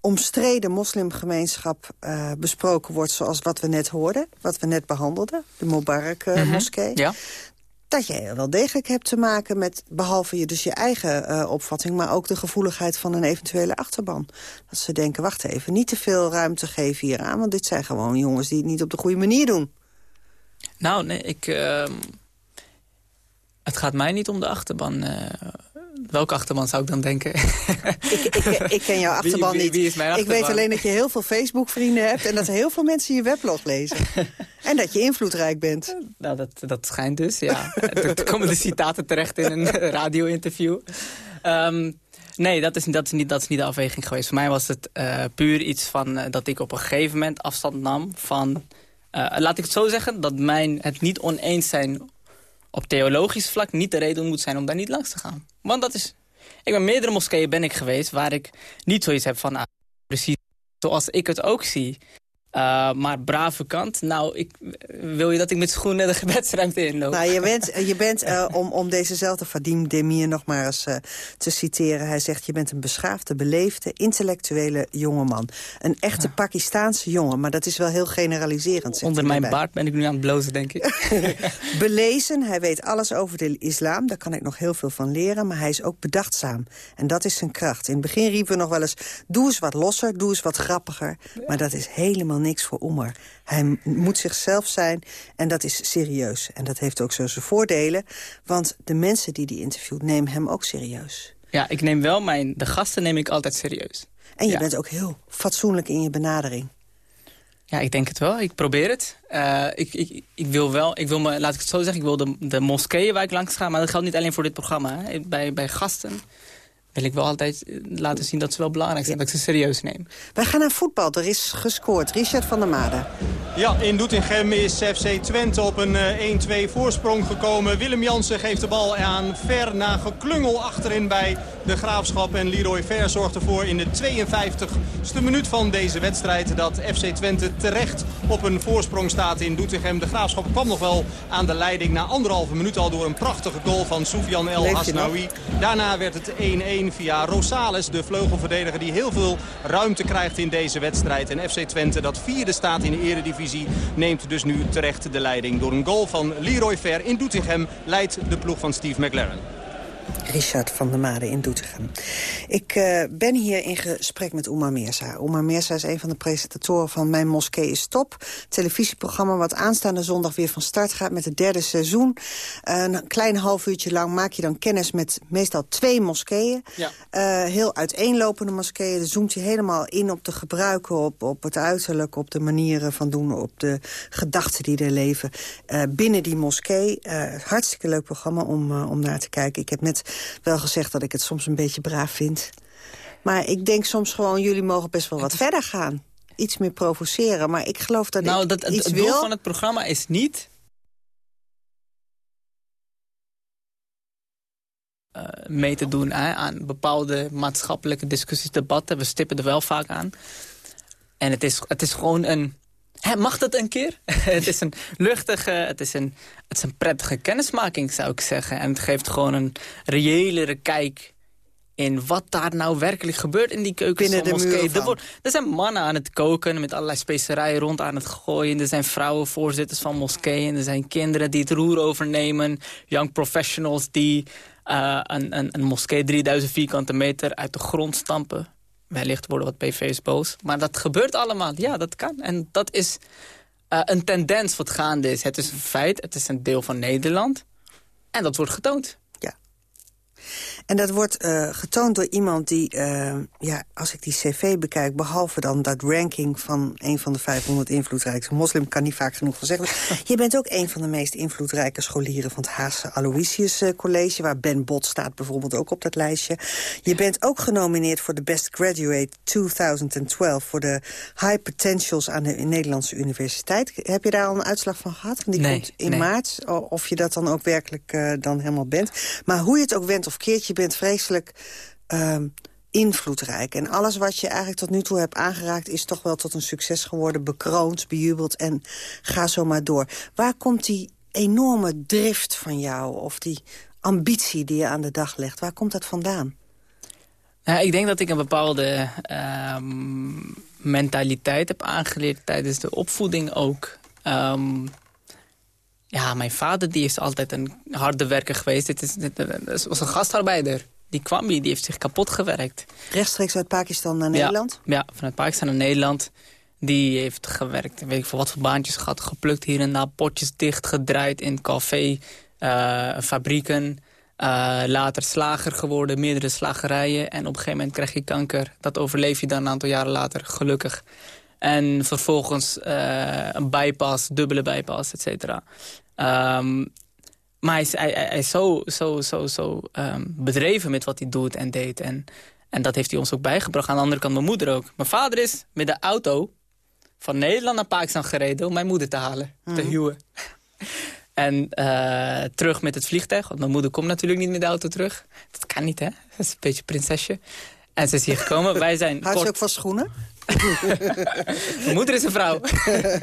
omstreden moslimgemeenschap eh, besproken wordt... zoals wat we net hoorden, wat we net behandelden, de Mhm. Mubarak-moskee. Ja. Dat je wel degelijk hebt te maken met, behalve je dus je eigen eh, opvatting... maar ook de gevoeligheid van een eventuele achterban. Dat ze denken, wacht even, niet te veel ruimte geven hieraan... want dit zijn gewoon jongens die het niet op de goede manier doen. Nou, nee, ik... ehm, het gaat mij niet om de achterban. Welke achterban zou ik dan denken? Ik, ik, ik ken jouw achterban wie- niet. wie Ik weet alleen dat je heel veel Facebook-vrienden hebt... en dat heel veel mensen je weblog lezen. en dat je invloedrijk bent. Nou, dat, dat schijnt dus, ja. er komen de citaten terecht in een radio-interview. Ehm, nee, dat is, dat, is niet, dat is niet de afweging geweest. Voor mij was het eh, puur iets van eh, dat ik op een gegeven moment afstand nam van... eh, laat ik het zo zeggen, dat mijn het niet oneens zijn op theologisch vlak... niet de reden moet zijn om daar niet langs te gaan. Want dat is... Ik ben meerdere moskeeën ben ik geweest waar ik niet zoiets heb van... ah, precies zoals ik het ook zie. Uh, maar brave kant, nou, ik, wil je dat ik met schoenen de gebedsruimte inloop? Nou, je bent, je bent uh, om, om dezezelfde Vadim Demir nog maar eens uh, te citeren... hij zegt, je bent een beschaafde, beleefde, intellectuele jongeman. Een echte ja. Pakistaanse jongen, maar dat is wel heel generaliserend. Onder mijn baard ben ik nu aan het blozen, denk ik. Belezen, hij weet alles over de islam, daar kan ik nog heel veel van leren... maar hij is ook bedachtzaam, en dat is zijn kracht. In het begin riepen we nog wel eens, doe eens wat losser, doe eens wat grappiger... maar dat is helemaal niks voor Omar. Hij moet zichzelf zijn en dat is serieus. En dat heeft ook zo zijn voordelen. Want de mensen die die interviewt nemen hem ook serieus. Ja, ik neem wel mijn... De gasten neem ik altijd serieus. En je bent ook heel fatsoenlijk in je benadering. Ja, ik denk het wel. Ik probeer het. Uh, ik, ik, ik wil wel, ik wil me, laat ik het zo zeggen, ik wil de, de moskeeën waar ik langs ga. Maar dat geldt niet alleen voor dit programma. Hè. Bij, bij gasten wil ik wel altijd eh, laten zien dat ze wel belangrijk zijn. Dat ik ze serieus neem. Wij gaan naar voetbal. Er is gescoord. Richard van der Made. Ja, in Doetinchem is FC Twente op een 1-2 eh, voorsprong gekomen. Willem Jansen geeft de bal aan Ver na geklungel achterin bij de Graafschap. En Leroy Ver zorgt ervoor in de 52ste minuut van deze wedstrijd... dat FC Twente terecht op een voorsprong staat in Doetinchem. De Graafschap kwam nog wel aan de leiding na anderhalve minuut al... door een prachtige goal van Soufiane El Hasnaoui. Daarna werd het 1-1 via Rosales, de vleugelverdediger die heel veel ruimte krijgt in deze wedstrijd. En FC Twente, dat vierde staat in de eredivisie, neemt dus nu terecht de leiding. Door een goal van Leroy Ver in Doetinchem leidt de ploeg van Steve McLaren. Richard van der Made in Doetinchem. Ik uh, ben hier in gesprek met Oema Meersa. Oema Meersa is een van de presentatoren van Mijn Moskee is Top. Televisieprogramma wat aanstaande zondag weer van start gaat met het derde seizoen. Een klein half uurtje lang maak je dan kennis met meestal twee moskeeën. Ja. Uh, heel uiteenlopende moskeeën. Dan zoomt je helemaal in op de gebruiken, op, op het uiterlijk... op de manieren van doen, op de gedachten die er leven binnen die moskee. hartstikke leuk programma om, om naar te kijken. Ik heb net wel gezegd dat ik het soms een beetje braaf vind. Maar ik denk soms gewoon, jullie mogen best wel wat verder gaan. Iets meer provoceren, maar ik geloof dat nou, ik dat, iets het, wil... doel van het programma is niet... Uh, mee te doen hè, aan bepaalde maatschappelijke discussies, debatten. We stippen er wel vaak aan. En het is, het is gewoon een mag dat een keer? het is een luchtige, het is een, het is een prettige kennismaking, zou ik zeggen. En het geeft gewoon een reëlere kijk in wat daar nou werkelijk gebeurt in die keukens Binnen de moskee. Er, er, zijn mannen aan het koken met allerlei specerijen rond aan het gooien. Er zijn vrouwenvoorzitters van moskeeën. Er zijn kinderen die het roer overnemen. Young professionals die uh, een, een, een moskee 3000 vierkante meter uit de grond stampen wellicht worden wat PV's boos. Maar dat gebeurt allemaal. Ja, dat kan. En dat is uh, een tendens wat gaande is. Het is een feit. Het is een deel van Nederland. En dat wordt getoond. En dat wordt uh, getoond door iemand die, uh, ja, als ik die cv bekijk... behalve dan dat ranking van een van de 500 invloedrijkste moslim... kan niet vaak genoeg van zeggen. Je bent ook een van de meest invloedrijke scholieren... van het Haagse Aloysius uh, College... waar Ben Bot staat bijvoorbeeld ook op dat lijstje. Je bent ook genomineerd voor de Best Graduate 2012... voor de High Potentials aan de Nederlandse Universiteit. Heb je daar al een uitslag van gehad? Want die nee, komt in nee. maart. Of je dat dan ook werkelijk uh, dan helemaal bent. Maar hoe je het ook went of keert, je bent vreselijk uh, invloedrijk. En alles wat je eigenlijk tot nu toe hebt aangeraakt... is toch wel tot een succes geworden, bekroond, bejubeld en ga zo maar door. Waar komt die enorme drift van jou of die ambitie die je aan de dag legt? Waar komt dat vandaan? Nou, ik denk dat ik een bepaalde uh, mentaliteit heb aangeleerd tijdens de opvoeding ook. Um, ja, mijn vader die is altijd een harde werker geweest. Is, dit, was een gastarbeider. Die kwam hier, die heeft zich kapot gewerkt. Rechtstreeks uit Pakistan naar Nederland? Ja, ja vanuit Pakistan naar Nederland. Die heeft gewerkt, weet ik voor wat voor baantjes gehad. Geplukt hier en daar, potjes dicht, gedraaid in café, uh, fabrieken. Uh, later slager geworden, meerdere slagerijen. En op een gegeven moment krijg je kanker. Dat overleef je dan een aantal jaren later, gelukkig. En vervolgens uh, een bypass, dubbele bypass, et cetera. Um, maar hij is, hij, hij is zo, zo, zo, zo um, bedreven met wat hij doet en deed. En, en dat heeft hij ons ook bijgebracht. Aan de andere kant mijn moeder ook. Mijn vader is met de auto van Nederland naar Pakistan gereden... om mijn moeder te halen, mm. te huwen. en uh, terug met het vliegtuig. Want mijn moeder komt natuurlijk niet met de auto terug. Dat kan niet, hè? Dat is een beetje prinsesje. En ze is hier gekomen. Wij zijn Houdt ze ook van schoenen? Mijn moeder is een vrouw.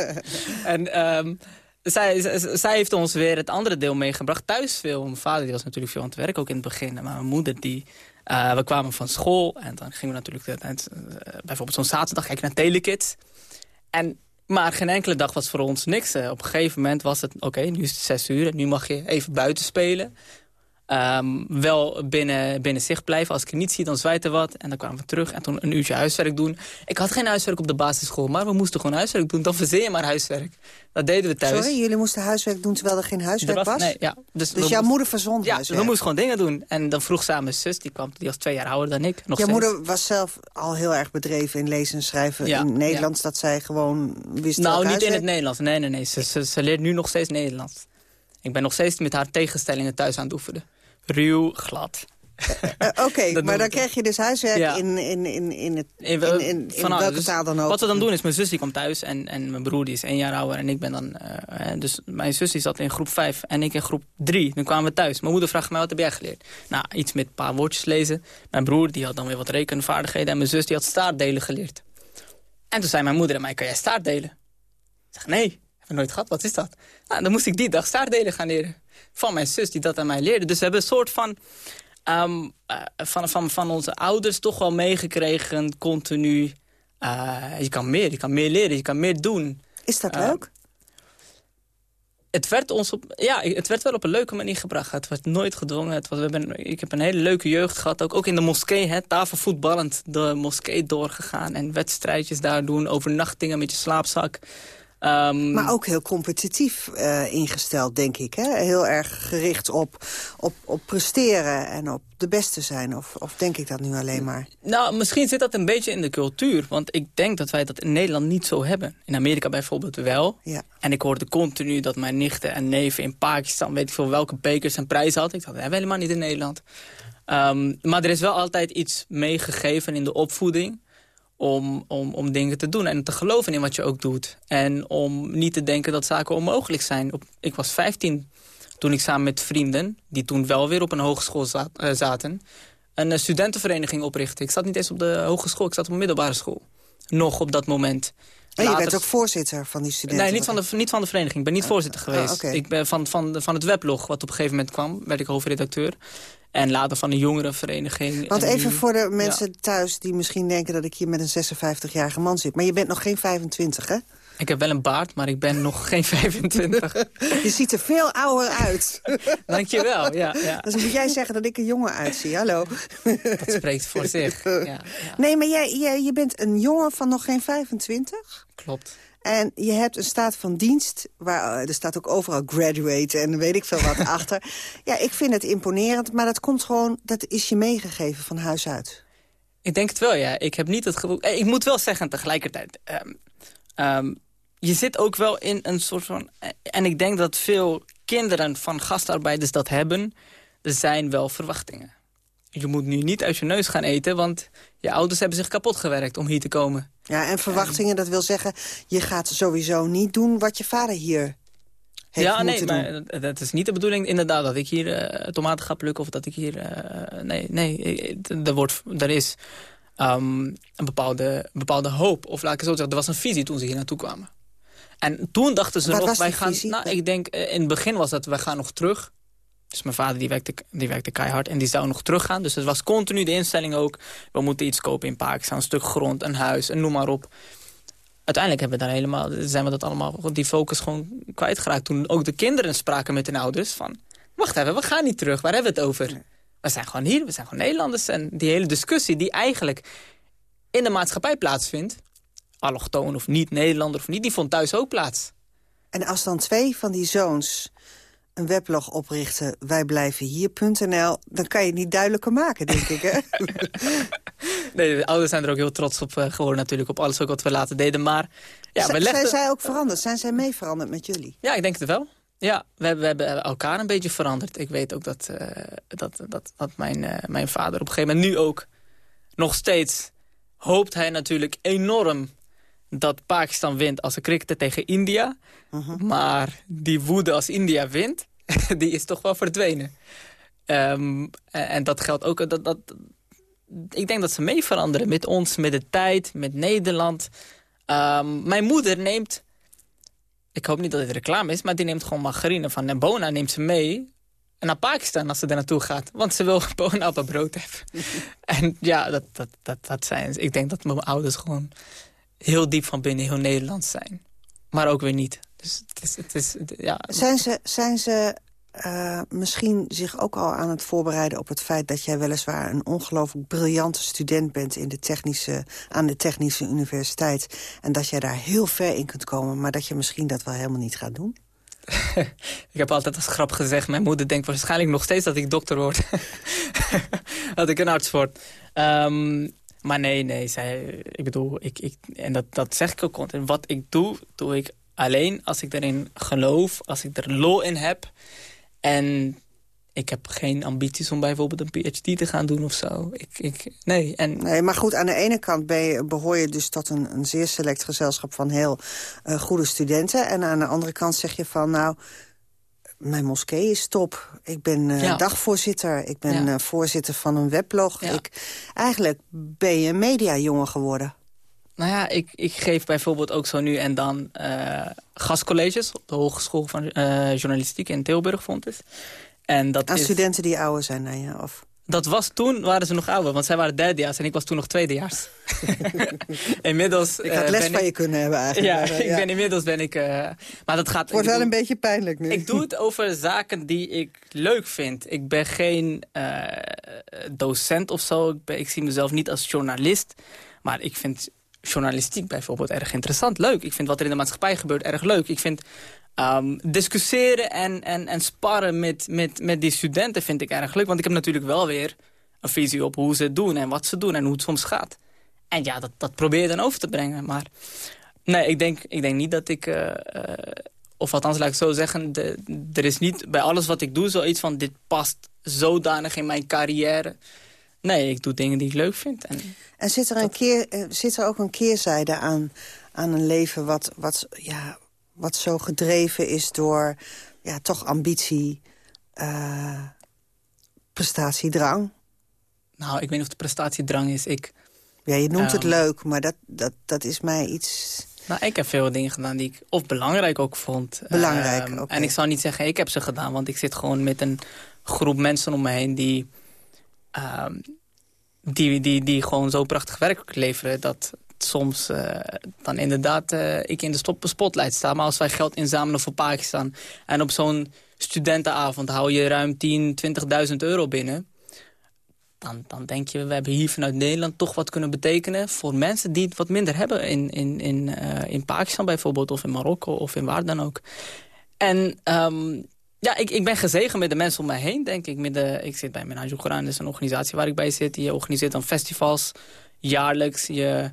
en um, zij, zij, heeft ons weer het andere deel meegebracht. Thuis veel. Mijn vader die was natuurlijk veel aan het werk, ook in het begin. Maar mijn moeder, die, uh, we kwamen van school. En dan gingen we natuurlijk uh, bijvoorbeeld zo'n zaterdag kijken naar Telekids. En, maar geen enkele dag was voor ons niks. Op een gegeven moment was het, oké, okay, nu is het zes uur. En nu mag je even buiten spelen. Ehm, wel binnen, binnen zicht blijven. Als ik het niet zie, dan zwijt er wat. En dan kwamen we terug en toen een uurtje huiswerk doen. Ik had geen huiswerk op de basisschool, maar we moesten gewoon huiswerk doen. Dan verzin je maar huiswerk. Dat deden we thuis. Sorry, jullie moesten huiswerk doen terwijl er geen huiswerk was? Nee, ja. Dus, dus jouw moeder verzond ja, huiswerk? we moesten gewoon dingen doen. En dan vroeg samen mijn zus, die, kwam, die was twee jaar ouder dan ik. Nog jouw moeder was zelf al heel erg bedreven in lezen en schrijven ja, in Nederlands. Dat zij gewoon wist Nou, niet in het Nederlands. Nee, nee, nee. Ze, ze, ze leert nu nog steeds Nederlands. Ik ben nog steeds met haar tegenstellingen thuis aan het oefenen ruw, glad. Uh, Oké, maar dan krijg je dus huiswerk in, in, in, in, het, in, in, in welke dus taal dan ook. Wat we dan doen is, mijn zus die komt thuis en, en mijn broer die is één jaar ouder en ik ben dan... Uh, dus mijn zus die zat in groep 5 en ik in groep 3. Dan kwamen we thuis. Mijn moeder vraagt mij, wat heb jij geleerd? Nou, iets met een paar woordjes lezen. Mijn broer die had dan weer wat rekenvaardigheden en mijn zus die had staartdelen geleerd. En toen zei mijn moeder aan mij, kan jij staartdelen? Ik zeg, nee, heb ik nooit gehad, wat is dat? Nou, dan moest ik die dag staartdelen gaan leren van mijn zus die dat aan mij leerde. Dus we hebben een soort van, um, uh, van, van, van onze ouders toch wel meegekregen continu. Uh, je kan meer, je kan meer leren, je kan meer doen. Is dat uh, leuk? Het werd, ons op, ja, het werd wel op een leuke manier gebracht. Het werd nooit gedwongen. Het was, we hebben, ik heb een hele leuke jeugd gehad. Ook, ook in de moskee, hè, tafelvoetballend de moskee doorgegaan. En wedstrijdjes daar doen, overnachtingen met je slaapzak. Um, maar ook heel competitief uh, ingesteld, denk ik. Hè? Heel erg gericht op, op, op presteren en op de beste zijn. Of, of denk ik dat nu alleen maar? Nou, misschien zit dat een beetje in de cultuur. Want ik denk dat wij dat in Nederland niet zo hebben. In Amerika bijvoorbeeld wel. Ja. En ik hoorde continu dat mijn nichten en neven in Pakistan... weet ik veel welke bekers en prijzen hadden. Ik dacht, dat hebben we helemaal niet in Nederland. Um, maar er is wel altijd iets meegegeven in de opvoeding om, om, om dingen te doen en te geloven in wat je ook doet. En om niet te denken dat zaken onmogelijk zijn. Op, ik was 15 toen ik samen met vrienden, die toen wel weer op een hogeschool uh, zaten... een uh, studentenvereniging oprichtte. Ik zat niet eens op de hogeschool, ik zat op een middelbare school. Nog op dat moment. En je bent ook voorzitter van die studenten? Nee, niet van de, niet van de vereniging. Ik ben niet uh, voorzitter geweest. okay. Ik ben van, van, van het weblog, wat op een gegeven moment kwam, werd ik hoofdredacteur. En later van een jongerenvereniging. Want en even voor de mensen ja. thuis die misschien denken dat ik hier met een 56-jarige man zit. Maar je bent nog geen 25, hè? Ik heb wel een baard, maar ik ben nog geen 25. je ziet er veel ouder uit. Dankjewel, ja, ja. Dus moet jij zeggen dat ik er jonger uitzie, hallo. Dat spreekt voor zich, ja, ja. Nee, maar jij, jij, je bent een jongen van nog geen 25? Klopt. En je hebt een staat van dienst, waar er staat ook overal graduate en weet ik veel wat achter. Ja, ik vind het imponerend, maar dat komt gewoon, dat is je meegegeven van huis uit. Ik denk het wel, ja. Ik heb niet het gevoel... Ik moet wel zeggen tegelijkertijd... Um, um, je zit ook wel in een soort van... En ik denk dat veel kinderen van gastarbeiders dat hebben. Er zijn wel verwachtingen. Je moet nu niet uit je neus gaan eten, want je ouders hebben zich kapot gewerkt om hier te komen. Ja, en verwachtingen, dat wil zeggen, je gaat sowieso niet doen wat je vader hier heeft ja, nee, doen. maar dat is niet de bedoeling inderdaad dat ik hier uh, tomaten ga plukken of dat ik hier... Uh, nee, nee, er, wordt, er is um, een, bepaalde, bepaalde hoop. Of laat ik het zo zeggen, er was een visie toen ze hier naartoe kwamen. En toen dachten ze nog, wij gaan... visie? Nou, ik denk, uh, in het begin was dat, wij gaan nog terug. Dus mijn vader die werkte, die werkte keihard en die zou nog teruggaan. Dus het was continu de instelling ook. We moeten iets kopen in Pakistan, een stuk grond, een huis en noem maar op. Uiteindelijk hebben we daar helemaal, zijn we dat allemaal, die focus gewoon kwijtgeraakt. Toen ook de kinderen spraken met hun ouders van... Wacht even, we gaan niet terug, waar hebben we het over? We zijn gewoon hier, we zijn gewoon Nederlanders. En die hele discussie die eigenlijk in de maatschappij plaatsvindt... allochtoon of niet, Nederlander of niet, die vond thuis ook plaats. En als dan twee van die zoons een weblog oprichten, wijblijvenhier.nl... dan kan je het niet duidelijker maken, denk ik, hè? nee, de ouders zijn er ook heel trots op uh, geworden natuurlijk, op alles ook wat we later deden. Maar ja, Z we legden... Zijn zij ook veranderd? Zijn zij mee veranderd met jullie? Ja, ik denk het wel. Ja, we hebben, we hebben elkaar een beetje veranderd. Ik weet ook dat, uh, dat, dat, dat mijn, uh, mijn vader op een gegeven moment nu ook nog steeds hoopt hij natuurlijk enorm dat Pakistan wint als ze cricketen tegen India. Uh -huh. Maar die woede als India wint, die is toch wel verdwenen. Um, en dat geldt ook... Dat, dat, ik denk dat ze mee veranderen met ons, met de tijd, met Nederland. Um, mijn moeder neemt... Ik hoop niet dat het reclame is, maar die neemt gewoon margarine van Nebona. Neemt ze mee naar Pakistan als ze er naartoe gaat. Want ze wil bonen op haar brood hebben. en ja, dat, dat, dat, dat zijn... Ik denk dat mijn ouders gewoon heel diep van binnen heel Nederlands zijn. Maar ook weer niet. Dus het is, het is, ja. Zijn ze, zijn ze uh, misschien zich ook al aan het voorbereiden op het feit... dat jij weliswaar een ongelooflijk briljante student bent... In de technische, aan de Technische Universiteit. En dat jij daar heel ver in kunt komen... maar dat je misschien dat wel helemaal niet gaat doen? ik heb altijd als grap gezegd... mijn moeder denkt waarschijnlijk nog steeds dat ik dokter word. dat ik een arts word. Um, maar nee, nee, zij, ik bedoel, ik, ik, en dat, dat zeg ik ook En Wat ik doe, doe ik alleen als ik erin geloof, als ik er lol in heb. En ik heb geen ambities om bijvoorbeeld een PhD te gaan doen of zo. Ik, ik, nee, en... nee, maar goed, aan de ene kant ben je, behoor je dus tot een, een zeer select gezelschap van heel uh, goede studenten. En aan de andere kant zeg je van, nou, mijn moskee is top. Ik ben uh, dagvoorzitter. Ik ben ja. voorzitter van een weblog. Ja. Ik, eigenlijk ben je een mediajongen geworden. Nou ja, ik, ik geef bijvoorbeeld ook zo nu en dan uh, gastcolleges... op de Hogeschool van uh, Journalistiek in Tilburg, vond het. En dat Aan is... studenten die ouder zijn dan je? Of? Dat was toen, waren ze nog ouder, want zij waren derdejaars en ik was toen nog tweedejaars. inmiddels... Ik had uh, les van je kunnen hebben eigenlijk. Ja, ik ben, inmiddels ben ik... maar dat gaat... Wordt wel een beetje pijnlijk nu. Ik doe het over zaken die ik leuk vind. Ik ben geen docent of zo. Ik, ben, ik zie mezelf niet als journalist. Maar ik vind journalistiek bijvoorbeeld erg interessant. Leuk. Ik vind wat er in de maatschappij gebeurt erg leuk. Ik vind um, discussiëren en, en, en sparren met, met, met die studenten vind ik erg leuk. Want ik heb natuurlijk wel weer een visie op hoe ze het doen en wat ze doen en hoe het soms gaat. En ja, dat, dat probeer je dan over te brengen. Maar nee, ik denk, ik denk niet dat ik... Uh, uh, of althans, laat ik zo zeggen, de, er is niet bij alles wat ik doe zoiets van... dit past zodanig in mijn carrière. Nee, ik doe dingen die ik leuk vind. En, en zit, er een keer, eh, zit er ook een keerzijde aan, aan een leven wat, wat, ja, wat zo gedreven is door ja, toch ambitie, uh, prestatiedrang? Nou, ik weet niet of het prestatiedrang is. Ik, ja, je noemt het ehm, leuk, maar dat, dat, dat is mij iets... Nou, ik heb veel dingen gedaan die ik of belangrijk ook vond. Belangrijk, um, En ik zou niet zeggen, ik heb ze gedaan, want ik zit gewoon met een groep mensen om me heen die Um, die, die, die gewoon zo prachtig werk leveren... dat soms uh, dan inderdaad uh, ik in de spotlight sta. Maar als wij geld inzamelen voor Pakistan... en op zo'n studentenavond hou je ruim 10, 20.000 euro binnen... Dan, dan denk je, we hebben hier vanuit Nederland toch wat kunnen betekenen... voor mensen die het wat minder hebben in, in, in, uh, in Pakistan bijvoorbeeld... of in Marokko of in waar dan ook. En um, ja, ik, ik ben gezegend met de mensen om mij heen, denk ik. Met de, ik zit bij Menaj Quran, dat is een organisatie waar ik bij zit. Je organiseert dan festivals, jaarlijks. Je,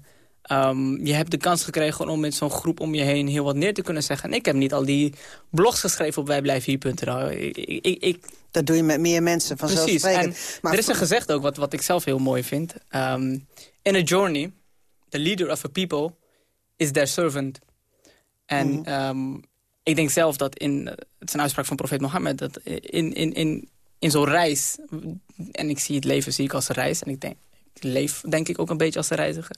um, je hebt de kans gekregen om met zo'n groep om je heen heel wat neer te kunnen zeggen. En ik heb niet al die blogs geschreven op wijblijfhier.nl. Ik, ik, ik, dat doe je met meer mensen, vanzelfsprekend. Maar er is een gezegd ook, wat, wat ik zelf heel mooi vind. Um, in a journey, the leader of a people is their servant. En mm. um, ik denk zelf dat in, het is een uitspraak van profeet Mohammed, dat in, in, in, in zo'n reis, en ik zie het leven zie ik als een reis, en ik denk, ik leef denk ik ook een beetje als een reiziger.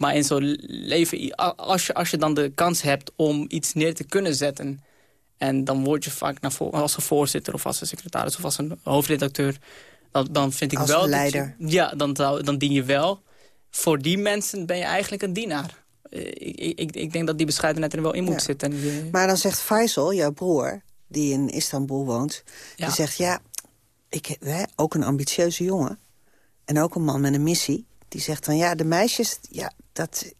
Maar in zo'n leven, als je, als je dan de kans hebt om iets neer te kunnen zetten, en dan word je vaak naar als een voorzitter of als een secretaris of als een hoofdredacteur, dan, dan vind ik als wel... leider. Je, ja, dan, dan dien je wel. Voor die mensen ben je eigenlijk een dienaar. Eh, ik, ik, ik, denk dat die bescheidenheid er wel in moet zitten. Maar dan zegt Faisal, jouw broer, die in Istanbul woont... die zegt, ja, ik, hè, ook een ambitieuze jongen... en ook een man met een missie... die zegt van, ja, de meisjes, ja, dat,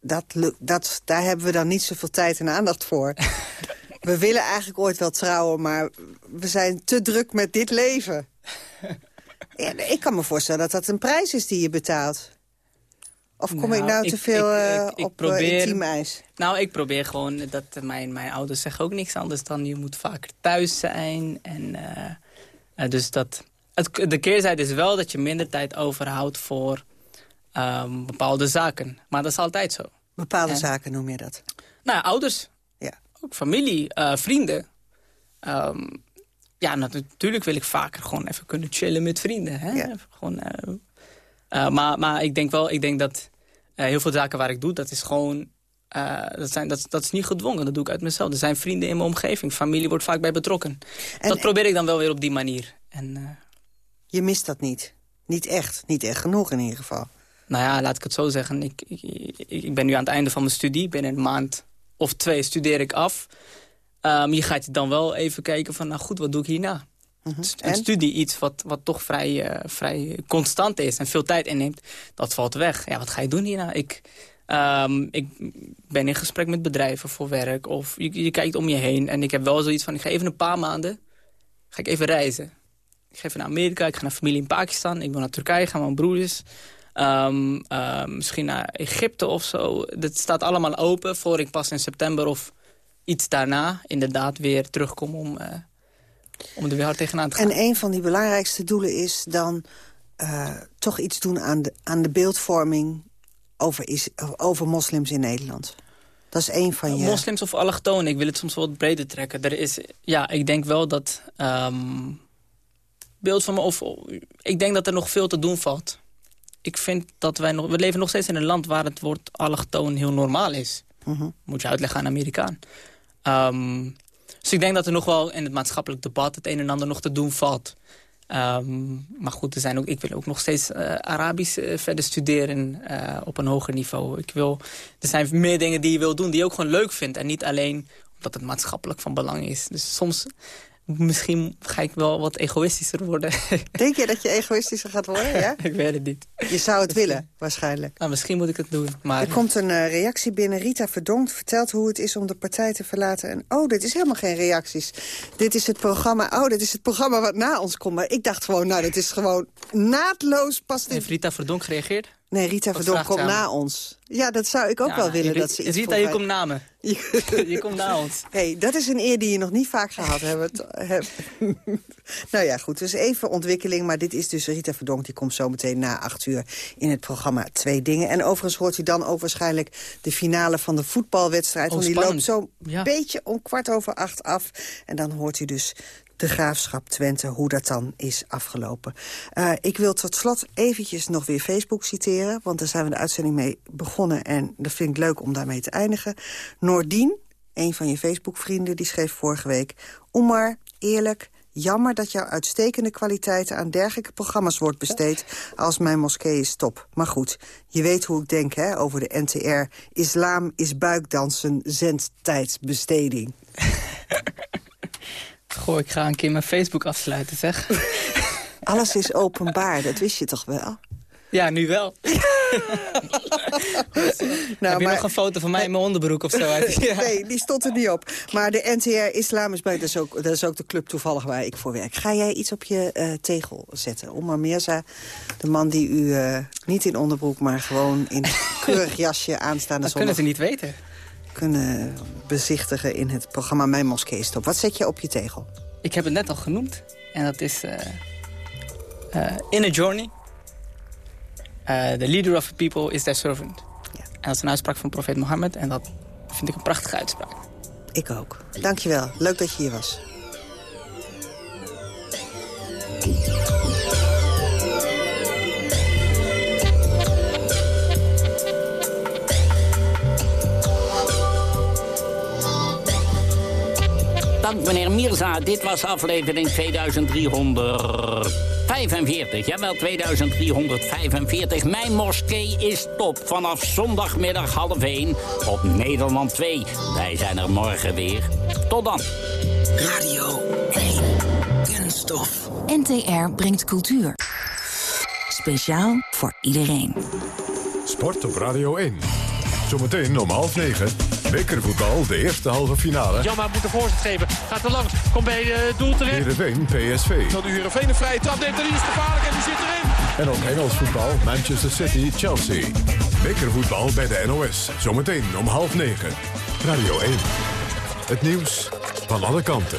dat, dat, daar hebben we dan niet zoveel tijd en aandacht voor. we willen eigenlijk ooit wel trouwen, maar we zijn te druk met dit leven. ja, ik kan me voorstellen dat dat een prijs is die je betaalt. Of kom ik nou, nou te veel ik, ik, ik, op probeer, intiem ijs? Nou, ik probeer gewoon... dat mijn, mijn ouders zeggen ook niks anders dan... je moet vaker thuis zijn. En, uh, dus dat... Het, de keerzijde is wel dat je minder tijd overhoudt voor um, bepaalde zaken. Maar dat is altijd zo. Bepaalde zaken noem je dat? Nou, ouders. Ja. Ook familie, uh, vrienden. Um, ja, natuurlijk wil ik vaker gewoon even kunnen chillen met vrienden. Hè? Ja. Gewoon... Uh, maar, maar ik denk wel, ik denk dat heel veel zaken waar ik doe, dat is gewoon... Dat, zijn, dat, dat is niet gedwongen, dat doe ik uit mezelf. Er zijn vrienden in mijn omgeving, familie wordt vaak bij betrokken. En, dat probeer ik dan wel weer op die manier. En, je mist dat niet? Niet echt? Niet echt genoeg in ieder geval? Nou ja, laat ik het zo zeggen. Ik, ik, ik ben nu aan het einde van mijn studie. Binnen een maand of twee studeer ik af. Um, je gaat dan wel even kijken van, nou goed, wat doe ik hierna? Mm Een studie, iets wat, wat toch vrij, uh, vrij constant is en veel tijd inneemt, dat valt weg. Ja, wat ga je doen hierna? Ik, um, ik ben in gesprek met bedrijven voor werk of je, je, kijkt om je heen. En ik heb wel zoiets van, ik ga even een paar maanden, ga ik even reizen. Ik ga even naar Amerika, ik ga naar familie in Pakistan, ik wil naar Turkije, ga mijn broers. Um, uh, misschien naar Egypte of zo. Dat staat allemaal open voor ik pas in september of iets daarna inderdaad weer terugkom om, uh, om er weer hard tegenaan te gaan. En een van die belangrijkste doelen is dan uh, toch iets doen aan de, aan de beeldvorming over, is, over moslims in Nederland. Dat is één van je... Moslims of allochtonen, ik wil het soms wat breder trekken. Er is, ja, ik denk wel dat... Um, beeld van me, of, ik denk dat er nog veel te doen valt. Ik vind dat wij nog... We leven nog steeds in een land waar het woord allochtoon heel normaal is. Mhm. Moet je uitleggen aan Amerikaan. Um, dus ik denk dat er nog wel in het maatschappelijk debat... het een en ander nog te doen valt. Um, maar goed, er zijn ook, ik wil ook nog steeds uh, Arabisch uh, verder studeren uh, op een hoger niveau. Ik wil, er zijn meer dingen die je wil doen die je ook gewoon leuk vindt. En niet alleen omdat het maatschappelijk van belang is. Dus soms misschien ga ik wel wat egoïstischer worden. Denk je dat je egoïstischer gaat worden? Ja? ik weet het niet. Je zou het willen, waarschijnlijk. Nou, misschien moet ik het doen. Maar... Er komt een uh, reactie binnen. Rita Verdonk vertelt hoe het is om de partij te verlaten. En oh, dit is helemaal geen reacties. Dit is het programma. Oh, dit is het programma wat na ons komt. Maar ik dacht gewoon, nou, dit is gewoon naadloos past in. Heeft Rita Verdonk gereageerd? Nee, Rita Verdonk komt na ons. Ja, dat zou ik ook ja, wel willen. dat ze iets Rita, je komt na me. je komt na ons. hey, dat is een eer die je nog niet vaak gehad hebt. nou ja, goed. Dus even ontwikkeling. Maar dit is dus Rita Verdonk. Die komt zo meteen na acht uur in het programma Twee Dingen. En overigens hoort u dan ook waarschijnlijk de finale van de voetbalwedstrijd. Oh, want die loopt zo'n Ja. beetje om kwart over acht af. En dan hoort u dus de Graafschap Twente, hoe dat dan is afgelopen. Uh, ik wil tot slot eventjes nog weer Facebook citeren... want daar zijn we de uitzending mee begonnen... en dat vind ik leuk om daarmee te eindigen. Noordien, een van je Facebook-vrienden, die schreef vorige week... Omar, eerlijk, jammer dat jouw uitstekende kwaliteiten... aan dergelijke programma's wordt besteed als Mijn Moskee is top. Maar goed, je weet hoe ik denk hè, over de NTR. Islam is buikdansen, zendtijdsbesteding. Goh, ik ga een keer mijn Facebook afsluiten, zeg. Alles is openbaar, dat wist je toch wel? Ja, nu wel. Nou, Heb je maar- nog een foto van mij in mijn onderbroek of zo? uit? Ja. Nee, die stond er niet op. Maar de NTR Islam is bij, dat is, ook, dat is ook de club toevallig waar ik voor werk. Ga jij iets op je eh, tegel zetten? Omar Mirza, de man die u eh, niet in onderbroek, maar gewoon in keurig jasje aanstaande Dat kunnen ze niet weten. Kunnen bezichtigen in het programma Mijn Moskee is Top. Wat zet je op je tegel? Ik heb het net al genoemd. En dat is eh eh, In a Journey. Eh, the leader of the people is their servant. En dat is een uitspraak van profeet Mohammed. En dat vind ik een prachtige uitspraak. Ik ook. Dankjewel. Leuk dat je hier was. Dank meneer Mirza. Dit was aflevering 2345. Jawel, 2345. Mijn moskee is top. Vanaf zondagmiddag half 1 op Nederland 2. Wij zijn er morgen weer. Tot dan. Radio 1. Kunststof. NTR brengt cultuur. Speciaal voor iedereen. Sport op Radio 1. Zometeen om half negen. Bekervoetbal, de eerste halve finale. Jamma moet de voorzet geven. Gaat er langs. Komt bij het doel terecht. Heerenveen, PSV. Dan de Heerenveen een vrije trap neemt en die is gevaarlijk en die zit erin. En ook Engels voetbal, Manchester City, Chelsea. Bekervoetbal bij de NOS. Zometeen om half negen. Radio 1. Het nieuws van alle kanten.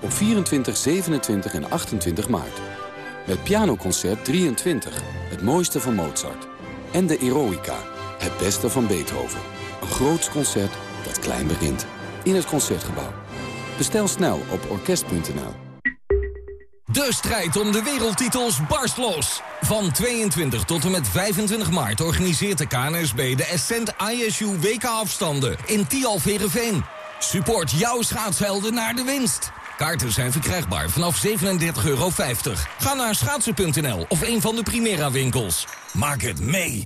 Op 24, 27 en 28 maart. Met pianoconcert 23, het mooiste van Mozart. En de Eroica, Het beste van Beethoven. Een groots concert dat klein begint. In het Concertgebouw. Bestel snel op orkest.nl. De strijd om de wereldtitels barst los. Van 22 tot en met 25 maart organiseert de KNSB de Ascent ISU WK-afstanden in Tialverenveen. Support jouw schaatshelden naar de winst. Kaarten zijn verkrijgbaar vanaf 37,50 euro. Ga naar schaatsen.nl of een van de Primera winkels. Maak het mee.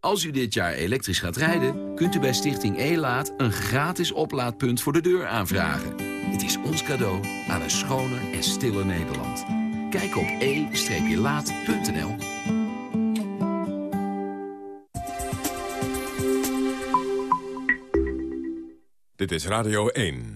Als u dit jaar elektrisch gaat rijden, kunt u bij Stichting E-Laat... een gratis oplaadpunt voor de deur aanvragen. Het is ons cadeau aan een schoner en stiller Nederland. Kijk op e-laat.nl Dit is Radio 1.